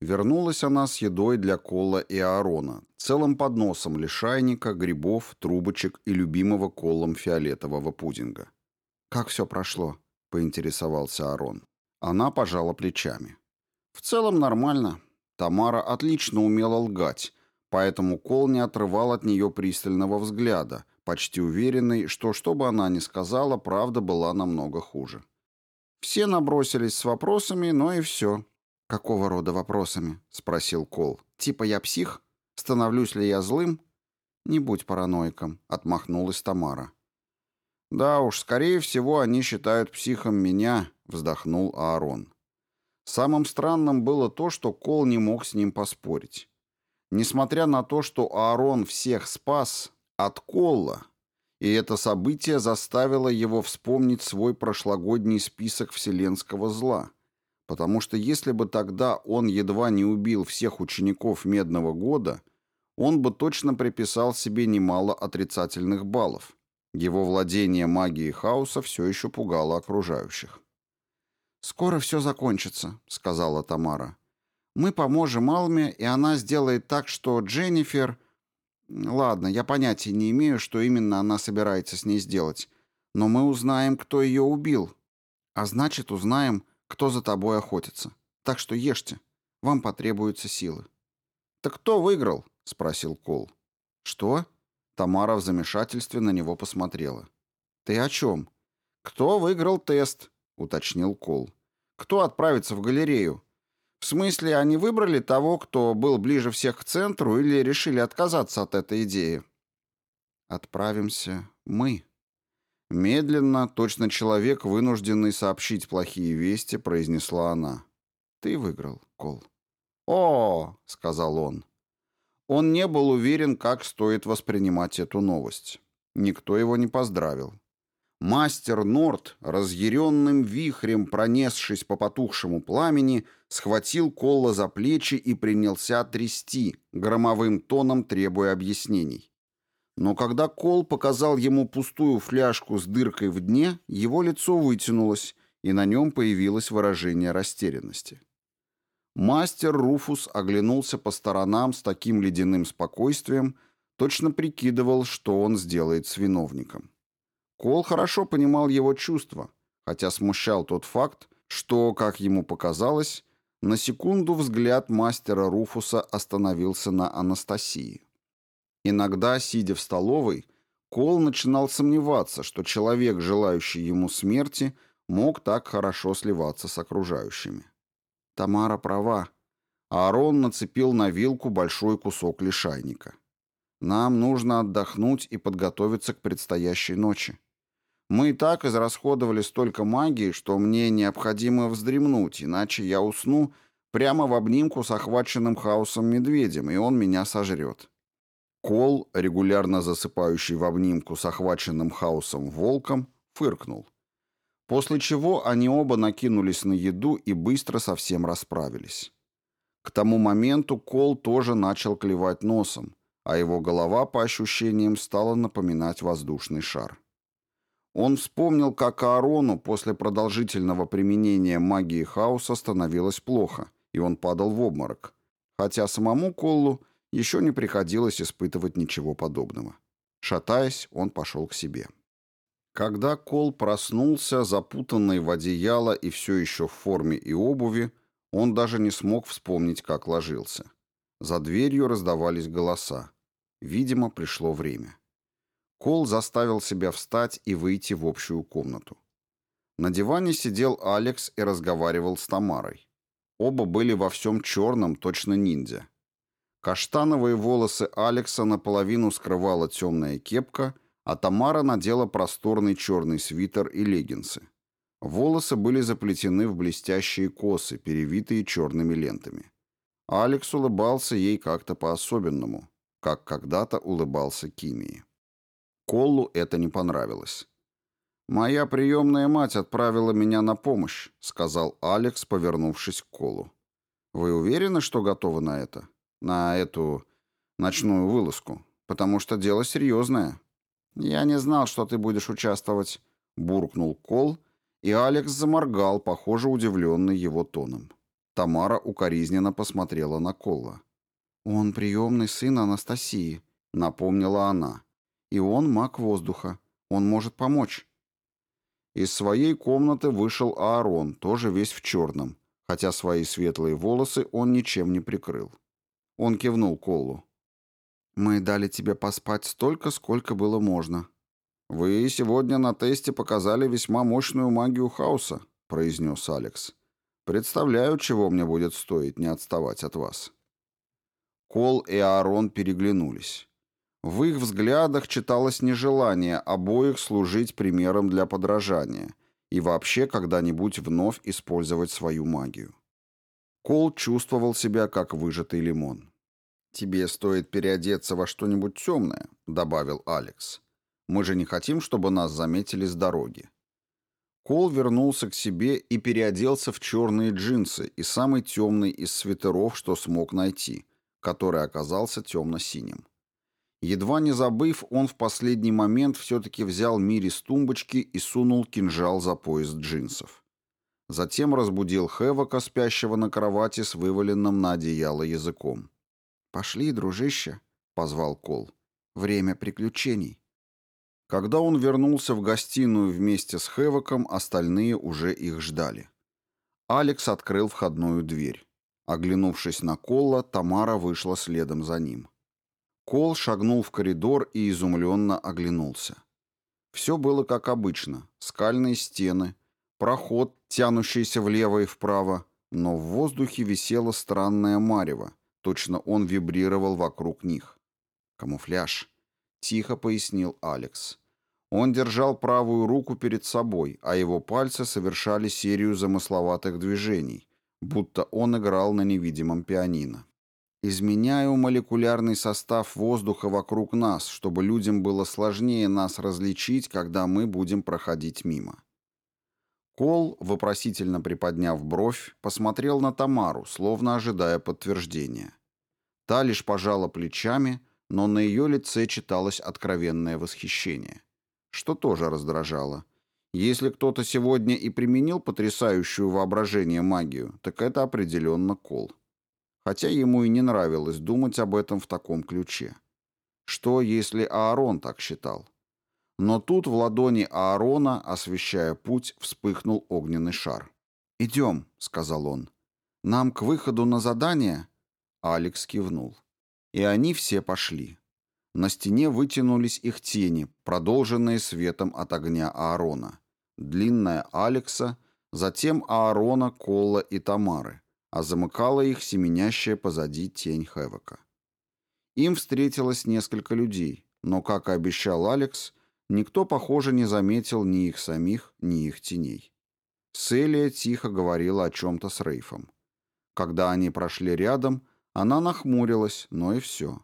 S1: Вернулась она с едой для Кола и Аарона, целым подносом лишайника, грибов, трубочек и любимого Колом фиолетового пудинга.
S2: «Как все прошло?» — поинтересовался Аарон.
S1: Она пожала плечами. «В целом нормально. Тамара отлично умела лгать, поэтому Кол не отрывал от нее пристального взгляда, почти уверенный, что, что бы она ни сказала, правда была намного хуже. Все набросились с вопросами, но и все.
S2: «Какого рода вопросами?» — спросил Кол. «Типа я псих? Становлюсь ли я злым?» «Не будь параноиком», — отмахнулась Тамара.
S1: «Да уж, скорее всего, они считают психом меня», — вздохнул Аарон. Самым странным было то, что Кол не мог с ним поспорить. Несмотря на то, что Аарон всех спас от Колла, и это событие заставило его вспомнить свой прошлогодний список вселенского зла — потому что если бы тогда он едва не убил всех учеников Медного года, он бы точно приписал себе немало отрицательных баллов. Его владение магией хаоса все еще пугало окружающих.
S2: «Скоро все закончится», — сказала Тамара. «Мы поможем Алме, и она сделает так, что Дженнифер...» «Ладно, я понятия не имею, что именно она собирается с ней сделать, но мы узнаем, кто ее убил. А значит, узнаем, кто за тобой охотится. Так что ешьте. Вам потребуются силы».
S1: «Так кто выиграл?» — спросил Кол.
S2: «Что?»
S1: Тамара в замешательстве на него посмотрела.
S2: «Ты о чем?»
S1: «Кто выиграл тест?» — уточнил Кол. «Кто отправится в галерею? В смысле, они выбрали того, кто был ближе всех к центру, или решили отказаться от этой идеи?»
S2: «Отправимся мы»,
S1: Медленно, точно человек, вынужденный сообщить плохие вести, произнесла она.
S2: «Ты выиграл, Кол».
S1: «О!» — сказал он. Он не был уверен, как стоит воспринимать эту новость. Никто его не поздравил. Мастер Норт, разъяренным вихрем пронесшись по потухшему пламени, схватил Колла за плечи и принялся трясти, громовым тоном требуя объяснений. Но когда Кол показал ему пустую фляжку с дыркой в дне, его лицо вытянулось, и на нем появилось выражение растерянности. Мастер Руфус оглянулся по сторонам с таким ледяным спокойствием, точно прикидывал, что он сделает с виновником. Кол хорошо понимал его чувства, хотя смущал тот факт, что, как ему показалось, на секунду взгляд мастера Руфуса остановился на Анастасии. Иногда, сидя в столовой, Кол начинал сомневаться, что человек, желающий ему смерти, мог так хорошо сливаться с окружающими. Тамара права. Аарон нацепил на вилку большой кусок лишайника. Нам нужно отдохнуть и подготовиться к предстоящей ночи. Мы и так израсходовали столько магии, что мне необходимо вздремнуть, иначе я усну прямо в обнимку с охваченным хаосом медведем, и он меня сожрет. Кол, регулярно засыпающий в обнимку с охваченным хаосом волком, фыркнул. После чего они оба накинулись на еду и быстро совсем расправились. К тому моменту Кол тоже начал клевать носом, а его голова, по ощущениям, стала напоминать воздушный шар. Он вспомнил, как Аарону после продолжительного применения магии хаоса становилось плохо, и он падал в обморок, хотя самому Коллу еще не приходилось испытывать ничего подобного. Шатаясь, он пошел к себе. Когда Кол проснулся, запутанный в одеяло и все еще в форме и обуви, он даже не смог вспомнить, как ложился. За дверью раздавались голоса. Видимо, пришло время. Кол заставил себя встать и выйти в общую комнату. На диване сидел Алекс и разговаривал с Тамарой. Оба были во всем черном, точно ниндзя. Каштановые волосы Алекса наполовину скрывала темная кепка, а Тамара надела просторный черный свитер и леггинсы. Волосы были заплетены в блестящие косы, перевитые черными лентами. Алекс улыбался ей как-то по-особенному, как когда-то улыбался Кимии. Коллу это не понравилось. «Моя приемная мать отправила меня на помощь», — сказал Алекс, повернувшись к Колу. «Вы уверены, что готовы на это?» на эту ночную вылазку, потому что дело серьезное. Я не знал, что ты будешь участвовать, буркнул Кол, и Алекс заморгал, похоже, удивленный его тоном. Тамара укоризненно посмотрела на Колла.
S2: «Он приемный сын Анастасии», — напомнила она. «И он маг воздуха. Он может помочь».
S1: Из своей комнаты вышел Аарон, тоже весь в черном, хотя свои светлые волосы он ничем не прикрыл. Он кивнул Коллу.
S2: «Мы дали тебе поспать столько, сколько было можно».
S1: «Вы сегодня на тесте показали весьма мощную магию хаоса», — произнес Алекс. «Представляю, чего мне будет стоить не отставать от вас». Кол и Аарон переглянулись. В их взглядах читалось нежелание обоих служить примером для подражания и вообще когда-нибудь вновь использовать свою магию. Кол чувствовал себя как выжатый лимон. «Тебе стоит переодеться во что-нибудь темное», — добавил Алекс. «Мы же не хотим, чтобы нас заметили с дороги». Кол вернулся к себе и переоделся в черные джинсы и самый темный из свитеров, что смог найти, который оказался темно-синим. Едва не забыв, он в последний момент все-таки взял Мири с тумбочки и сунул кинжал за пояс джинсов. Затем разбудил Хевока, спящего на кровати с вываленным на одеяло языком.
S2: «Пошли, дружище», — позвал Кол. «Время приключений».
S1: Когда он вернулся в гостиную вместе с Хевоком, остальные уже их ждали. Алекс открыл входную дверь. Оглянувшись на Колла, Тамара вышла следом за ним. Кол шагнул в коридор и изумленно оглянулся. Все было как обычно. Скальные стены, проход, тянущийся влево и вправо, но в воздухе висело странное марево, Точно он вибрировал вокруг них. «Камуфляж», — тихо пояснил Алекс. Он держал правую руку перед собой, а его пальцы совершали серию замысловатых движений, будто он играл на невидимом пианино. «Изменяю молекулярный состав воздуха вокруг нас, чтобы людям было сложнее нас различить, когда мы будем проходить мимо». Кол, вопросительно приподняв бровь, посмотрел на Тамару, словно ожидая подтверждения. Та лишь пожала плечами, но на ее лице читалось откровенное восхищение, что тоже раздражало. Если кто-то сегодня и применил потрясающую воображение магию, так это определенно Кол. Хотя ему и не нравилось думать об этом в таком ключе. Что, если Аарон так считал? Но тут в ладони Аарона, освещая путь, вспыхнул огненный шар. «Идем», — сказал он. «Нам к выходу на задание?» Алекс кивнул. И они все пошли. На стене вытянулись их тени, продолженные светом от огня Аарона. Длинная Алекса, затем Аарона, Колла и Тамары, а замыкала их семенящая позади тень Хевока. Им встретилось несколько людей, но, как и обещал Алекс, Никто, похоже, не заметил ни их самих, ни их теней. Селия тихо говорила о чем-то с Рейфом. Когда они прошли рядом, она нахмурилась, но и все.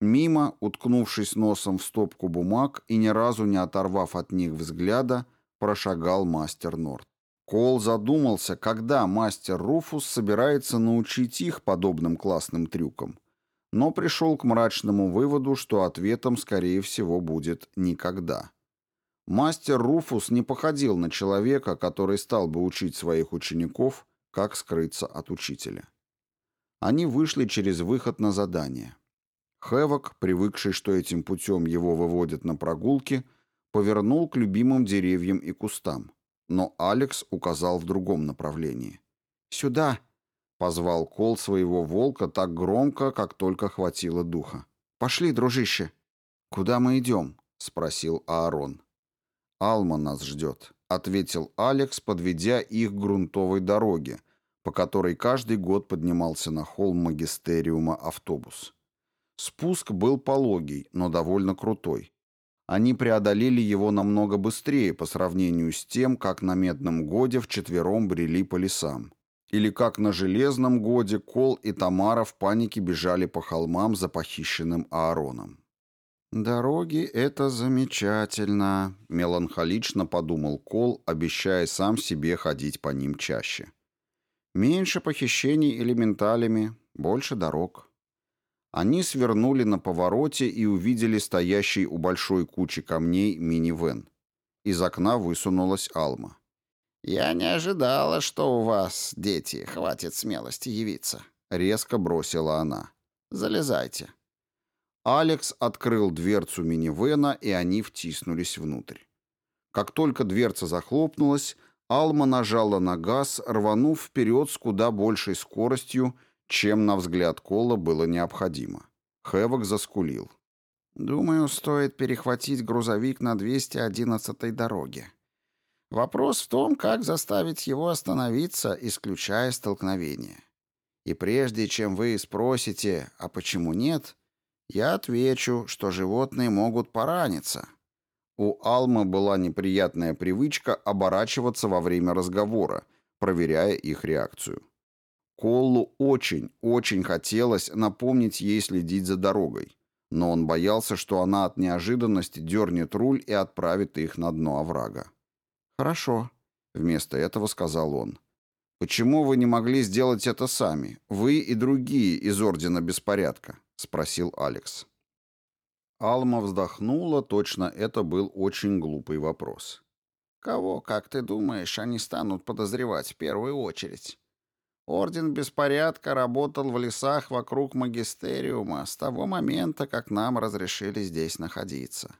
S1: Мимо, уткнувшись носом в стопку бумаг и ни разу не оторвав от них взгляда, прошагал мастер Норт. Кол задумался, когда мастер Руфус собирается научить их подобным классным трюкам но пришел к мрачному выводу, что ответом, скорее всего, будет «никогда». Мастер Руфус не походил на человека, который стал бы учить своих учеников, как скрыться от учителя. Они вышли через выход на задание. Хевок, привыкший, что этим путем его выводят на прогулки, повернул к любимым деревьям и кустам, но Алекс указал в другом направлении. «Сюда!» Позвал Кол своего волка так громко, как только хватило духа. «Пошли, дружище!» «Куда мы идем?» — спросил Аарон. «Алма нас ждет», — ответил Алекс, подведя их к грунтовой дороге, по которой каждый год поднимался на холм магистериума автобус. Спуск был пологий, но довольно крутой. Они преодолели его намного быстрее по сравнению с тем, как на Медном годе вчетвером брели по лесам. Или как на Железном годе Кол и Тамара в панике бежали по холмам за похищенным Аароном. «Дороги — это замечательно», — меланхолично подумал Кол, обещая сам себе ходить по ним чаще. «Меньше похищений элементалями, больше дорог». Они свернули на повороте и увидели стоящий у большой кучи камней минивэн. Из окна высунулась Алма.
S2: «Я не ожидала, что у вас, дети, хватит смелости явиться», — резко бросила она. «Залезайте».
S1: Алекс открыл дверцу минивэна, и они втиснулись внутрь. Как только дверца захлопнулась, Алма нажала на газ, рванув вперед с куда большей скоростью, чем, на взгляд Кола, было необходимо. Хэвок заскулил.
S2: «Думаю, стоит перехватить грузовик на 211-й дороге. Вопрос в том, как заставить его остановиться, исключая столкновение. И прежде чем вы спросите, а почему нет, я отвечу, что животные могут пораниться».
S1: У Алмы была неприятная привычка оборачиваться во время разговора, проверяя их реакцию. Коллу очень, очень хотелось напомнить ей следить за дорогой, но он боялся, что она от неожиданности дернет руль и отправит их на дно оврага.
S2: «Хорошо», —
S1: вместо этого сказал он. «Почему вы не могли сделать это сами, вы и другие из Ордена Беспорядка?» — спросил Алекс. Алма вздохнула, точно это был очень глупый вопрос.
S2: «Кого, как ты думаешь, они станут подозревать в первую очередь?» Орден Беспорядка работал в лесах вокруг магистериума с того момента, как нам разрешили здесь находиться.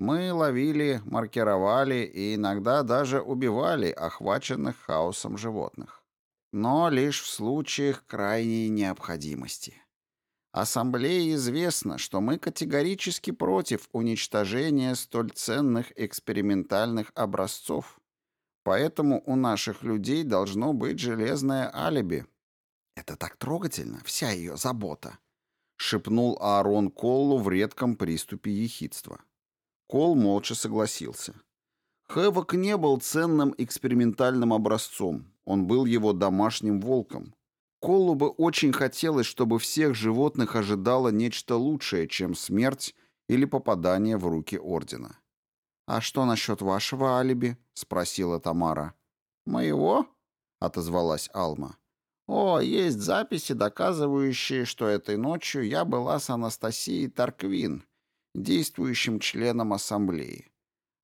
S2: Мы ловили, маркировали и иногда даже убивали охваченных хаосом животных. Но лишь в случаях крайней необходимости. Ассамблее известно, что мы категорически против уничтожения столь ценных экспериментальных образцов. Поэтому у наших людей должно быть железное алиби. Это так трогательно, вся ее забота, шепнул Аарон Коллу в редком приступе ехидства.
S1: Кол молча согласился. Хэвок не был ценным экспериментальным образцом, он был его домашним волком. Колу бы очень хотелось, чтобы всех животных ожидало нечто лучшее, чем смерть или попадание в руки Ордена.
S2: «А что насчет вашего алиби?» — спросила Тамара.
S3: «Моего?» — отозвалась Алма. «О, есть записи, доказывающие, что этой ночью я была с Анастасией Тарквин, действующим членом ассамблеи.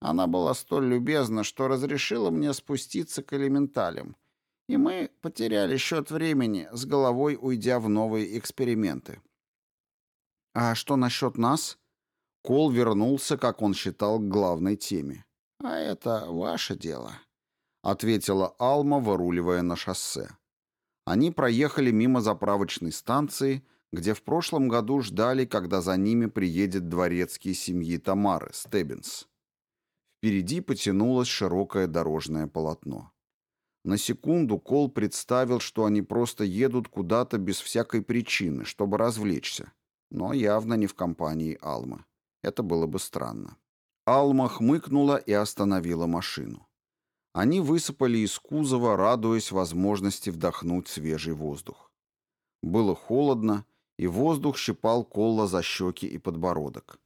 S3: Она была столь любезна, что разрешила мне спуститься к элементалям, и мы потеряли счет времени, с головой уйдя в новые эксперименты».
S2: «А что насчет нас?»
S1: Кол вернулся, как он считал, к главной теме.
S3: «А это ваше дело», —
S1: ответила Алма, выруливая на шоссе. Они проехали мимо заправочной станции, где в прошлом году ждали, когда за ними приедет дворецкий семьи Тамары, Стеббинс. Впереди потянулось широкое дорожное полотно. На секунду Кол представил, что они просто едут куда-то без всякой причины, чтобы развлечься, но явно не в компании Алмы. Это было бы странно. Алма хмыкнула и остановила машину. Они высыпали из кузова, радуясь возможности вдохнуть свежий воздух. Было холодно, и воздух щипал Колла за щеки и подбородок.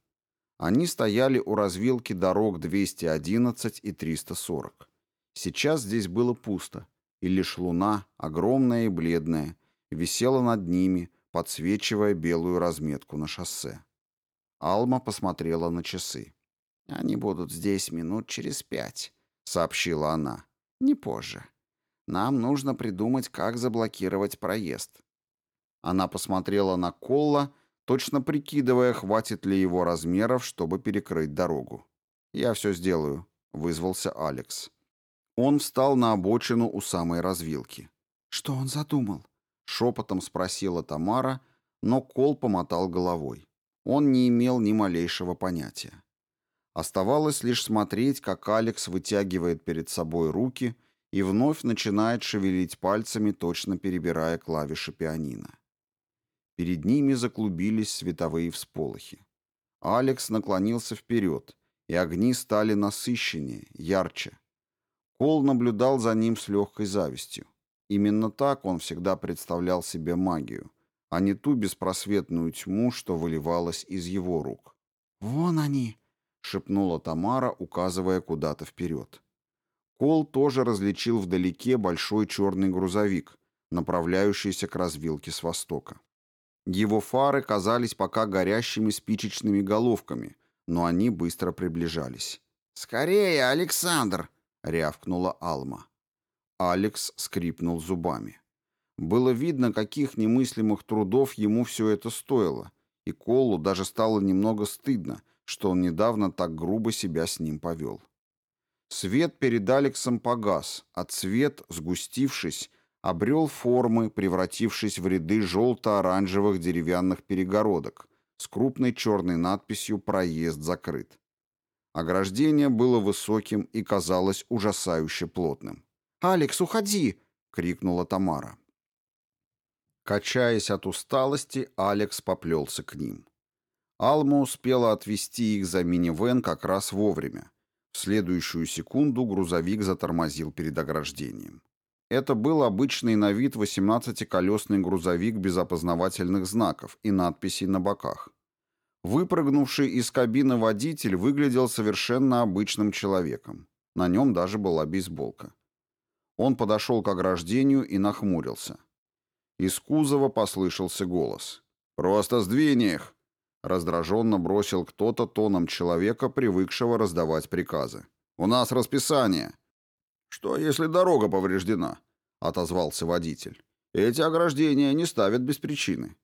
S1: Они стояли у развилки дорог 211 и 340. Сейчас здесь было пусто, и лишь луна, огромная и бледная, висела над ними, подсвечивая белую разметку на шоссе. Алма посмотрела на часы.
S3: «Они будут здесь минут через пять», — сообщила она. «Не позже. Нам нужно придумать, как заблокировать проезд».
S1: Она посмотрела на Колла, точно прикидывая, хватит ли его размеров, чтобы перекрыть дорогу. «Я все сделаю», — вызвался Алекс. Он встал на обочину у самой развилки.
S2: «Что он задумал?»
S1: — шепотом спросила Тамара, но Кол помотал головой. Он не имел ни малейшего понятия. Оставалось лишь смотреть, как Алекс вытягивает перед собой руки и вновь начинает шевелить пальцами, точно перебирая клавиши пианино. Перед ними заклубились световые всполохи. Алекс наклонился вперед, и огни стали насыщеннее, ярче. Кол наблюдал за ним с легкой завистью. Именно так он всегда представлял себе магию — а не ту беспросветную тьму, что выливалась из его рук.
S2: «Вон они!»
S1: — шепнула Тамара, указывая куда-то вперед. Кол тоже различил вдалеке большой черный грузовик, направляющийся к развилке с востока. Его фары казались пока горящими спичечными головками, но они быстро приближались.
S2: «Скорее, Александр!»
S1: — рявкнула Алма. Алекс скрипнул зубами. Было видно, каких немыслимых трудов ему все это стоило, и Колу даже стало немного стыдно, что он недавно так грубо себя с ним повел. Свет перед Алексом погас, а цвет, сгустившись, обрел формы, превратившись в ряды желто-оранжевых деревянных перегородок с крупной черной надписью «Проезд закрыт». Ограждение было высоким и казалось ужасающе плотным.
S2: «Алекс, уходи!» — крикнула Тамара.
S1: Качаясь от усталости, Алекс поплелся к ним. Алма успела отвезти их за минивэн как раз вовремя. В следующую секунду грузовик затормозил перед ограждением. Это был обычный на вид 18-колесный грузовик без опознавательных знаков и надписей на боках. Выпрыгнувший из кабины водитель выглядел совершенно обычным человеком. На нем даже была бейсболка. Он подошел к ограждению и нахмурился. Из кузова послышался голос. «Просто сдвинь их!» Раздраженно бросил кто-то тоном человека, привыкшего раздавать приказы. «У нас расписание!» «Что, если дорога повреждена?» — отозвался водитель. «Эти ограждения не ставят без причины».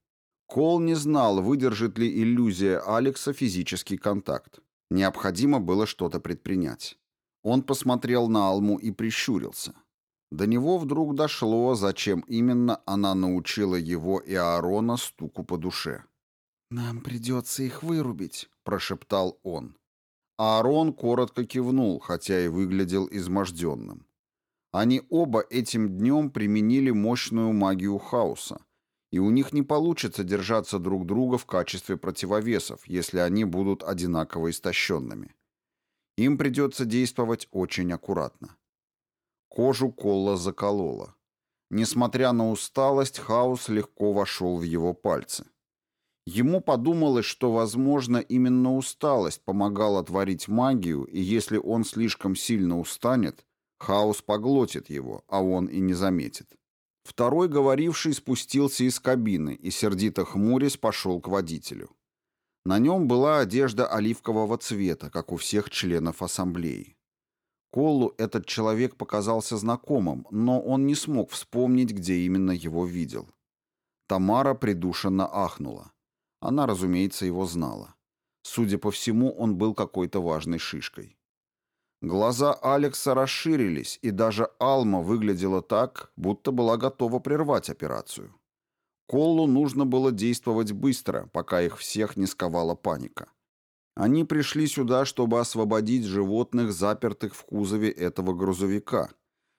S1: Кол не знал, выдержит ли иллюзия Алекса физический контакт. Необходимо было что-то предпринять. Он посмотрел на Алму и прищурился. До него вдруг дошло, зачем именно она научила его и Аарона стуку по душе.
S2: «Нам придется их вырубить», — прошептал он.
S1: Аарон коротко кивнул, хотя и выглядел изможденным. Они оба этим днем применили мощную магию хаоса, и у них не получится держаться друг друга в качестве противовесов, если они будут одинаково истощенными. Им придется действовать очень аккуратно. Кожу Колла заколола. Несмотря на усталость, хаос легко вошел в его пальцы. Ему подумалось, что, возможно, именно усталость помогала творить магию, и если он слишком сильно устанет, хаос поглотит его, а он и не заметит. Второй говоривший спустился из кабины и, сердито хмурясь, пошел к водителю. На нем была одежда оливкового цвета, как у всех членов ассамблеи. Колу этот человек показался знакомым, но он не смог вспомнить, где именно его видел. Тамара придушенно ахнула. Она, разумеется, его знала. Судя по всему, он был какой-то важной шишкой. Глаза Алекса расширились, и даже Алма выглядела так, будто была готова прервать операцию. Колу нужно было действовать быстро, пока их всех не сковала паника. Они пришли сюда, чтобы освободить животных, запертых в кузове этого грузовика,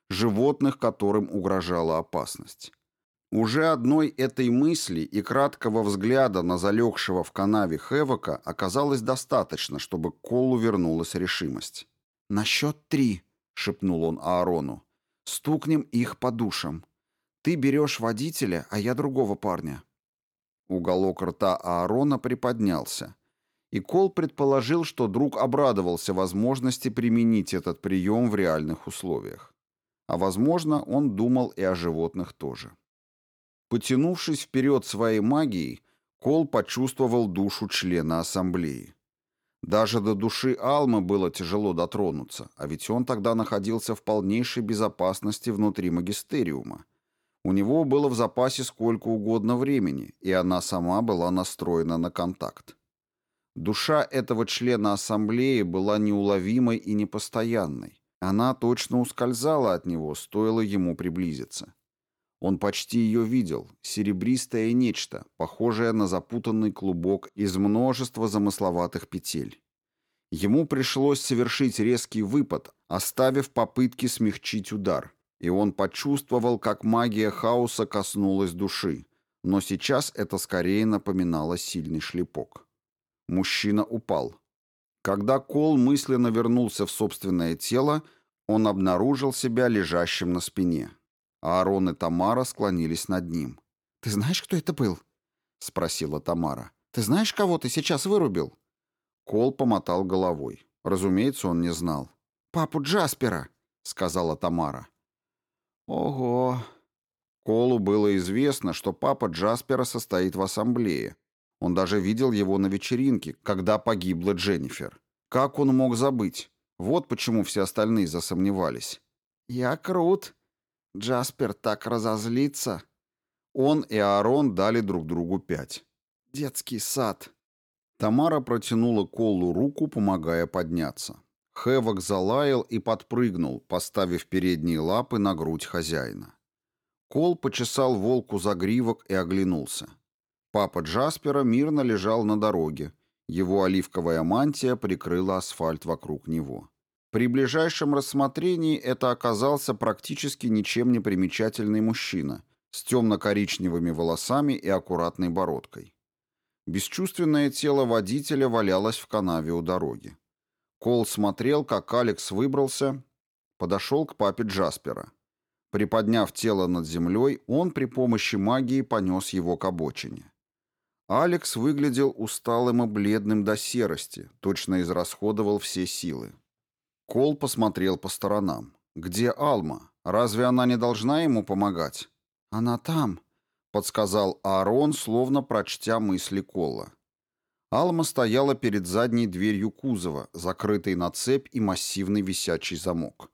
S1: животных, которым угрожала опасность. Уже одной этой мысли и краткого взгляда на залегшего в канаве Хевока оказалось достаточно, чтобы к Колу вернулась решимость.
S2: «На счет три», — шепнул он Аарону, — «стукнем их по душам. Ты берешь водителя, а я другого парня».
S1: Уголок рта Аарона приподнялся, и Кол предположил, что друг обрадовался возможности применить этот прием в реальных условиях. А возможно, он думал и о животных тоже. Потянувшись вперед своей магией, Кол почувствовал душу члена ассамблеи. Даже до души Алмы было тяжело дотронуться, а ведь он тогда находился в полнейшей безопасности внутри магистериума. У него было в запасе сколько угодно времени, и она сама была настроена на контакт. Душа этого члена ассамблеи была неуловимой и непостоянной. Она точно ускользала от него, стоило ему приблизиться. Он почти ее видел, серебристое нечто, похожее на запутанный клубок из множества замысловатых петель. Ему пришлось совершить резкий выпад, оставив попытки смягчить удар, и он почувствовал, как магия хаоса коснулась души, но сейчас это скорее напоминало сильный шлепок. Мужчина упал. Когда Кол мысленно вернулся в собственное тело, он обнаружил себя лежащим на спине. Аарон и Тамара склонились над ним.
S2: «Ты знаешь, кто это был?» — спросила Тамара. «Ты знаешь, кого ты сейчас вырубил?»
S1: Кол помотал головой. Разумеется, он не знал.
S2: «Папу Джаспера», — сказала Тамара.
S1: «Ого!» Колу было известно, что папа Джаспера состоит в ассамблее, он даже видел его на вечеринке, когда погибла Дженнифер. Как он мог забыть? Вот почему все остальные засомневались.
S2: «Я крут. Джаспер так разозлится».
S1: Он и Аарон дали друг другу пять.
S2: «Детский сад».
S1: Тамара протянула Колу руку, помогая подняться. Хэвок залаял и подпрыгнул, поставив передние лапы на грудь хозяина. Кол почесал волку за гривок и оглянулся. Папа Джаспера мирно лежал на дороге. Его оливковая мантия прикрыла асфальт вокруг него. При ближайшем рассмотрении это оказался практически ничем не примечательный мужчина с темно-коричневыми волосами и аккуратной бородкой. Бесчувственное тело водителя валялось в канаве у дороги. Кол смотрел, как Алекс выбрался, подошел к папе Джаспера. Приподняв тело над землей, он при помощи магии понес его к обочине. Алекс выглядел усталым и бледным до серости, точно израсходовал все силы. Кол посмотрел по сторонам. «Где Алма? Разве она не должна ему помогать?»
S2: «Она там», —
S1: подсказал Аарон, словно прочтя мысли Кола. Алма стояла перед задней дверью кузова, закрытой на цепь и массивный висячий замок.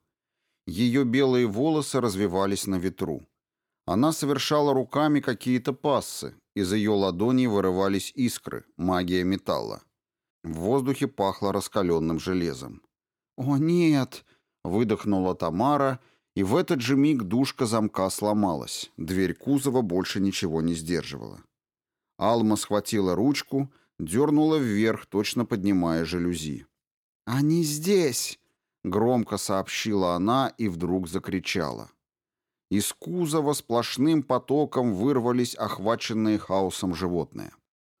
S1: Ее белые волосы развивались на ветру. Она совершала руками какие-то пассы, из ее ладоней вырывались искры, магия металла. В воздухе пахло раскаленным железом.
S2: «О, нет!»
S1: — выдохнула Тамара, и в этот же миг душка замка сломалась. Дверь кузова больше ничего не сдерживала. Алма схватила ручку — дернула вверх, точно поднимая жалюзи.
S2: «Они здесь!»
S1: — громко сообщила она и вдруг закричала. Из кузова сплошным потоком вырвались охваченные хаосом животные.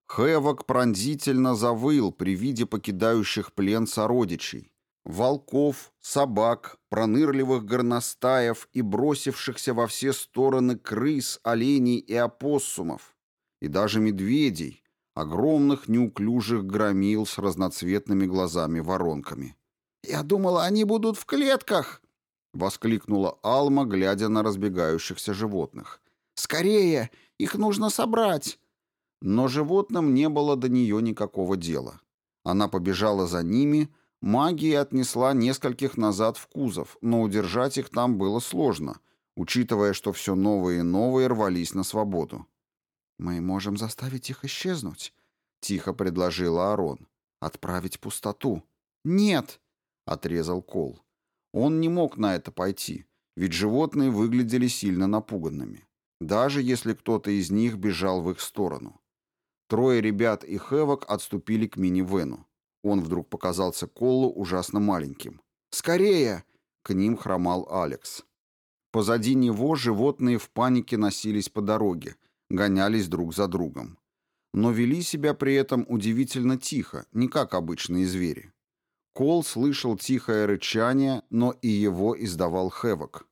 S1: Хэвок пронзительно завыл при виде покидающих плен сородичей. Волков, собак, пронырливых горностаев и бросившихся во все стороны крыс, оленей и опоссумов. И даже медведей, огромных неуклюжих громил с разноцветными глазами-воронками.
S2: «Я думала, они будут в клетках!»
S1: — воскликнула Алма, глядя на разбегающихся животных.
S2: «Скорее! Их нужно собрать!»
S1: Но животным не было до нее никакого дела. Она побежала за ними, магия отнесла нескольких назад в кузов, но удержать их там было сложно, учитывая, что все новые и новые рвались на свободу.
S2: «Мы можем заставить их исчезнуть», — тихо предложил Аарон. «Отправить пустоту».
S1: «Нет», — отрезал Кол. Он не мог на это пойти, ведь животные выглядели сильно напуганными, даже если кто-то из них бежал в их сторону. Трое ребят и Хэвок отступили к мини-вену. Он вдруг показался Колу ужасно маленьким.
S2: «Скорее!»
S1: — к ним хромал Алекс. Позади него животные в панике носились по дороге, гонялись друг за другом. Но вели себя при этом удивительно тихо, не как обычные звери. Кол слышал тихое рычание, но и его издавал Хэвок.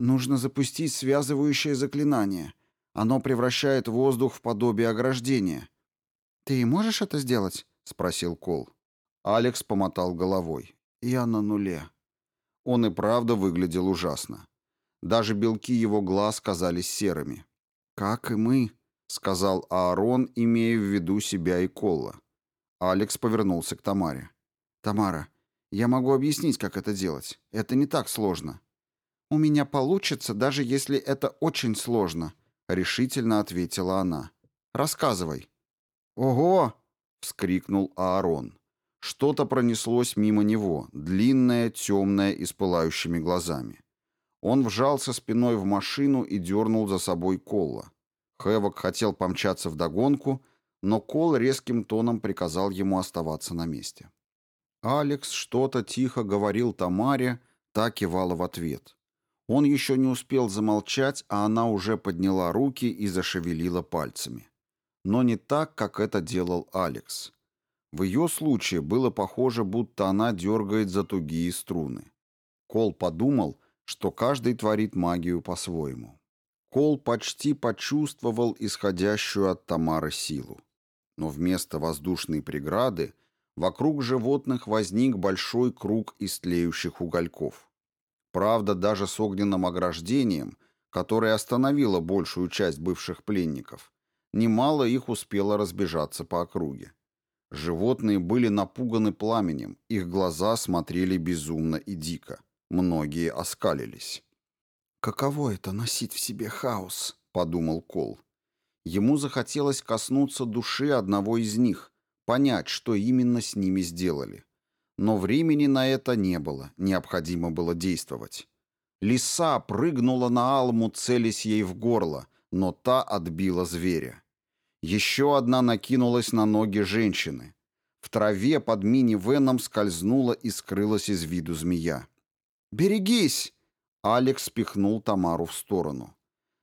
S2: «Нужно запустить связывающее заклинание. Оно превращает воздух в подобие ограждения». «Ты можешь это сделать?» — спросил Кол.
S1: Алекс помотал головой.
S2: «Я на нуле».
S1: Он и правда выглядел ужасно. Даже белки его глаз казались серыми.
S2: «Как и мы», — сказал Аарон, имея в виду себя и Колла.
S1: Алекс повернулся к Тамаре.
S2: «Тамара, я могу объяснить, как это делать. Это не так сложно». «У меня получится, даже если это очень сложно», — решительно ответила она. «Рассказывай».
S1: «Ого!» — вскрикнул Аарон. Что-то пронеслось мимо него, длинное, темное и с пылающими глазами. Он вжался спиной в машину и дернул за собой Колла. Хэвок хотел помчаться в догонку, но Кол резким тоном приказал ему оставаться на месте. Алекс что-то тихо говорил Тамаре, та кивала в ответ. Он еще не успел замолчать, а она уже подняла руки и зашевелила пальцами. Но не так, как это делал Алекс. В ее случае было похоже, будто она дергает за тугие струны. Кол подумал, что каждый творит магию по-своему. Кол почти почувствовал исходящую от Тамары силу. Но вместо воздушной преграды вокруг животных возник большой круг истлеющих угольков. Правда, даже с огненным ограждением, которое остановило большую часть бывших пленников, немало их успело разбежаться по округе. Животные были напуганы пламенем, их глаза смотрели безумно и дико. Многие оскалились.
S2: «Каково это — носить в себе хаос?»
S1: — подумал Кол. Ему захотелось коснуться души одного из них, понять, что именно с ними сделали. Но времени на это не было, необходимо было действовать. Лиса прыгнула на Алму, целясь ей в горло, но та отбила зверя. Еще одна накинулась на ноги женщины. В траве под мини-веном скользнула и скрылась из виду змея. «Берегись!» Алекс пихнул Тамару в сторону.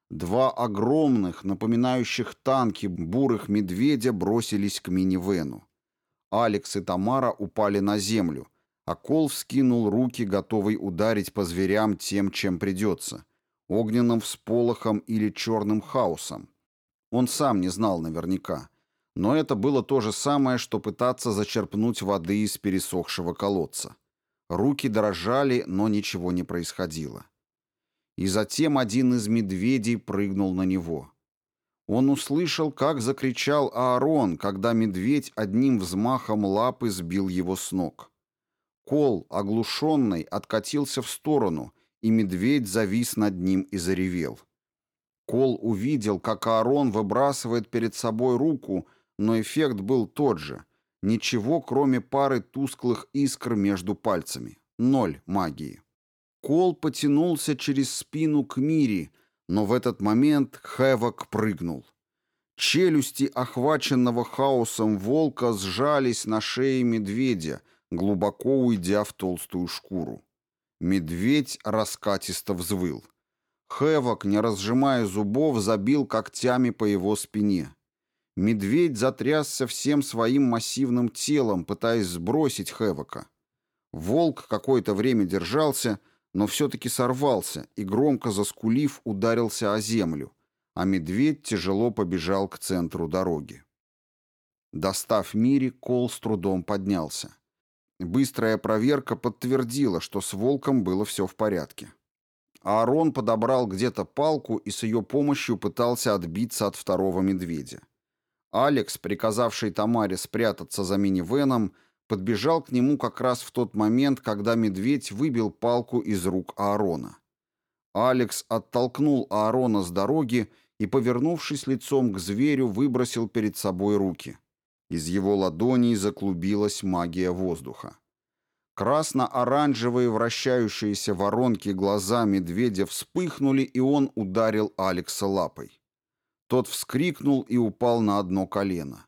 S1: Два огромных, напоминающих танки, бурых медведя бросились к мини-вену. Алекс и Тамара упали на землю, а Кол вскинул руки, готовый ударить по зверям тем, чем придется — огненным всполохом или черным хаосом. Он сам не знал наверняка. Но это было то же самое, что пытаться зачерпнуть воды из пересохшего колодца. Руки дрожали, но ничего не происходило. И затем один из медведей прыгнул на него. Он услышал, как закричал Аарон, когда медведь одним взмахом лапы сбил его с ног. Кол, оглушенный, откатился в сторону, и медведь завис над ним и заревел. Кол увидел, как Аарон выбрасывает перед собой руку, но эффект был тот же. Ничего, кроме пары тусклых искр между пальцами. Ноль магии. Кол потянулся через спину к Мире, но в этот момент Хэвок прыгнул. Челюсти охваченного хаосом волка сжались на шее медведя, глубоко уйдя в толстую шкуру. Медведь раскатисто взвыл. Хэвок, не разжимая зубов, забил когтями по его спине. Медведь затрясся всем своим массивным телом, пытаясь сбросить Хэвока. Волк какое-то время держался, но все-таки сорвался и, громко заскулив, ударился о землю, а медведь тяжело побежал к центру дороги. Достав Мири, Кол с трудом поднялся. Быстрая проверка подтвердила, что с волком было все в порядке. Аарон подобрал где-то палку и с ее помощью пытался отбиться от второго медведя. Алекс, приказавший Тамаре спрятаться за минивеном, подбежал к нему как раз в тот момент, когда медведь выбил палку из рук Аарона. Алекс оттолкнул Аарона с дороги и, повернувшись лицом к зверю, выбросил перед собой руки. Из его ладоней заклубилась магия воздуха. Красно-оранжевые вращающиеся воронки глаза медведя вспыхнули, и он ударил Алекса лапой. Тот вскрикнул и упал на одно колено.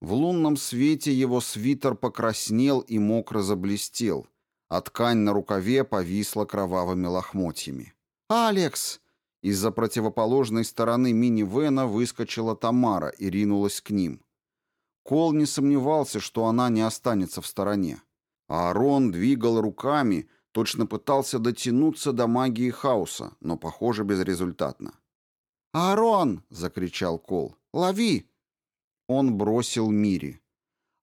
S1: В лунном свете его свитер покраснел и мокро заблестел, а ткань на рукаве повисла кровавыми лохмотьями. «Алекс!» Из-за противоположной стороны мини-вена выскочила Тамара и ринулась к ним. Кол не сомневался, что она не останется в стороне. Аарон двигал руками, точно пытался дотянуться до магии хаоса, но, похоже, безрезультатно. «Аарон!» — закричал Кол. «Лови!» Он бросил Мири.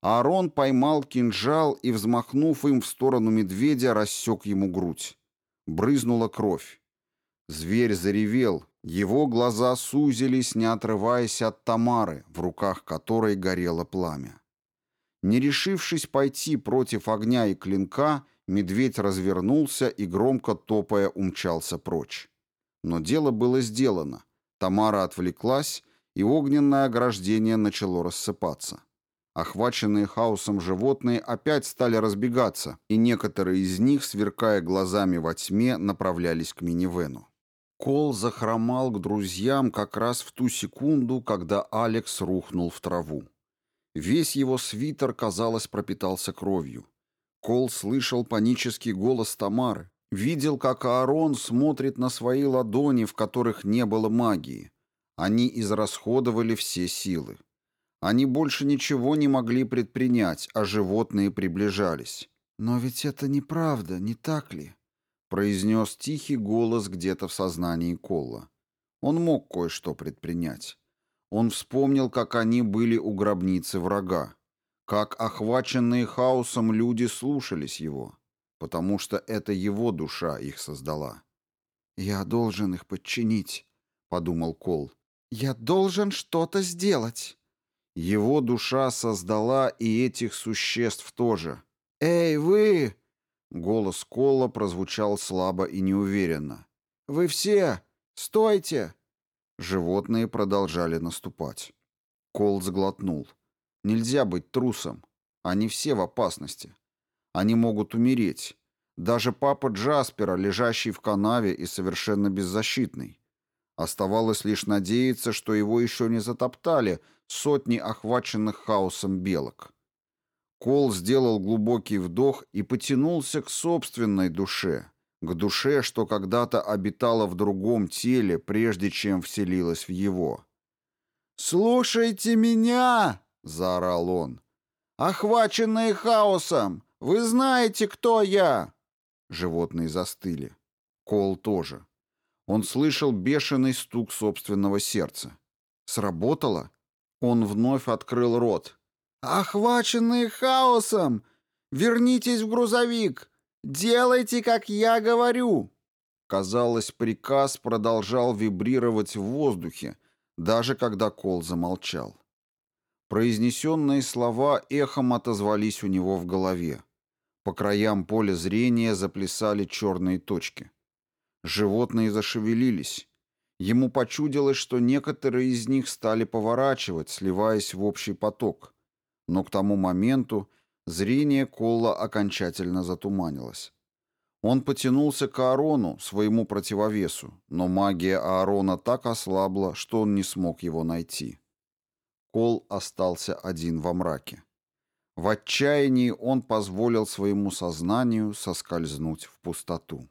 S1: Аарон поймал кинжал и, взмахнув им в сторону медведя, рассек ему грудь. Брызнула кровь. Зверь заревел, его глаза сузились, не отрываясь от Тамары, в руках которой горело пламя. Не решившись пойти против огня и клинка, медведь развернулся и, громко топая, умчался прочь. Но дело было сделано. Тамара отвлеклась, и огненное ограждение начало рассыпаться. Охваченные хаосом животные опять стали разбегаться, и некоторые из них, сверкая глазами во тьме, направлялись к минивену. Кол захромал к друзьям как раз в ту секунду, когда Алекс рухнул в траву. Весь его свитер, казалось, пропитался кровью. Кол слышал панический голос Тамары, видел, как Аарон смотрит на свои ладони, в которых не было магии. Они израсходовали все силы. Они больше ничего не могли предпринять, а животные приближались. «Но ведь это неправда, не так ли?» произнес тихий голос где-то в сознании Колла. Он мог кое-что предпринять. Он вспомнил, как они были у гробницы врага, как охваченные хаосом люди слушались его, потому что это его душа их создала. «Я должен их подчинить», — подумал Кол. «Я должен что-то сделать». Его душа создала и этих существ тоже.
S2: «Эй, вы!»
S1: Голос Кола прозвучал слабо и неуверенно.
S2: «Вы все! Стойте!»
S1: Животные продолжали наступать. Кол сглотнул. Нельзя быть трусом. Они все в опасности. Они могут умереть. Даже папа Джаспера, лежащий в канаве и совершенно беззащитный. Оставалось лишь надеяться, что его еще не затоптали сотни охваченных хаосом белок. Кол сделал глубокий вдох и потянулся к собственной душе, к душе, что когда-то обитала в другом теле, прежде чем вселилась в его.
S2: «Слушайте меня!» — заорал он. «Охваченные хаосом! Вы знаете, кто я!»
S1: Животные застыли. Кол тоже. Он слышал бешеный стук собственного сердца. Сработало? Он вновь открыл рот.
S2: «Охваченные хаосом! Вернитесь в грузовик! Делайте, как я говорю!»
S1: Казалось, приказ продолжал вибрировать в воздухе, даже когда Кол замолчал. Произнесенные слова эхом отозвались у него в голове. По краям поля зрения заплясали черные точки. Животные зашевелились. Ему почудилось, что некоторые из них стали поворачивать, сливаясь в общий поток. Но к тому моменту зрение Колла окончательно затуманилось. Он потянулся к Аарону, своему противовесу, но магия Аарона так ослабла, что он не смог его найти. Кол остался один во мраке. В отчаянии он позволил своему сознанию соскользнуть в пустоту.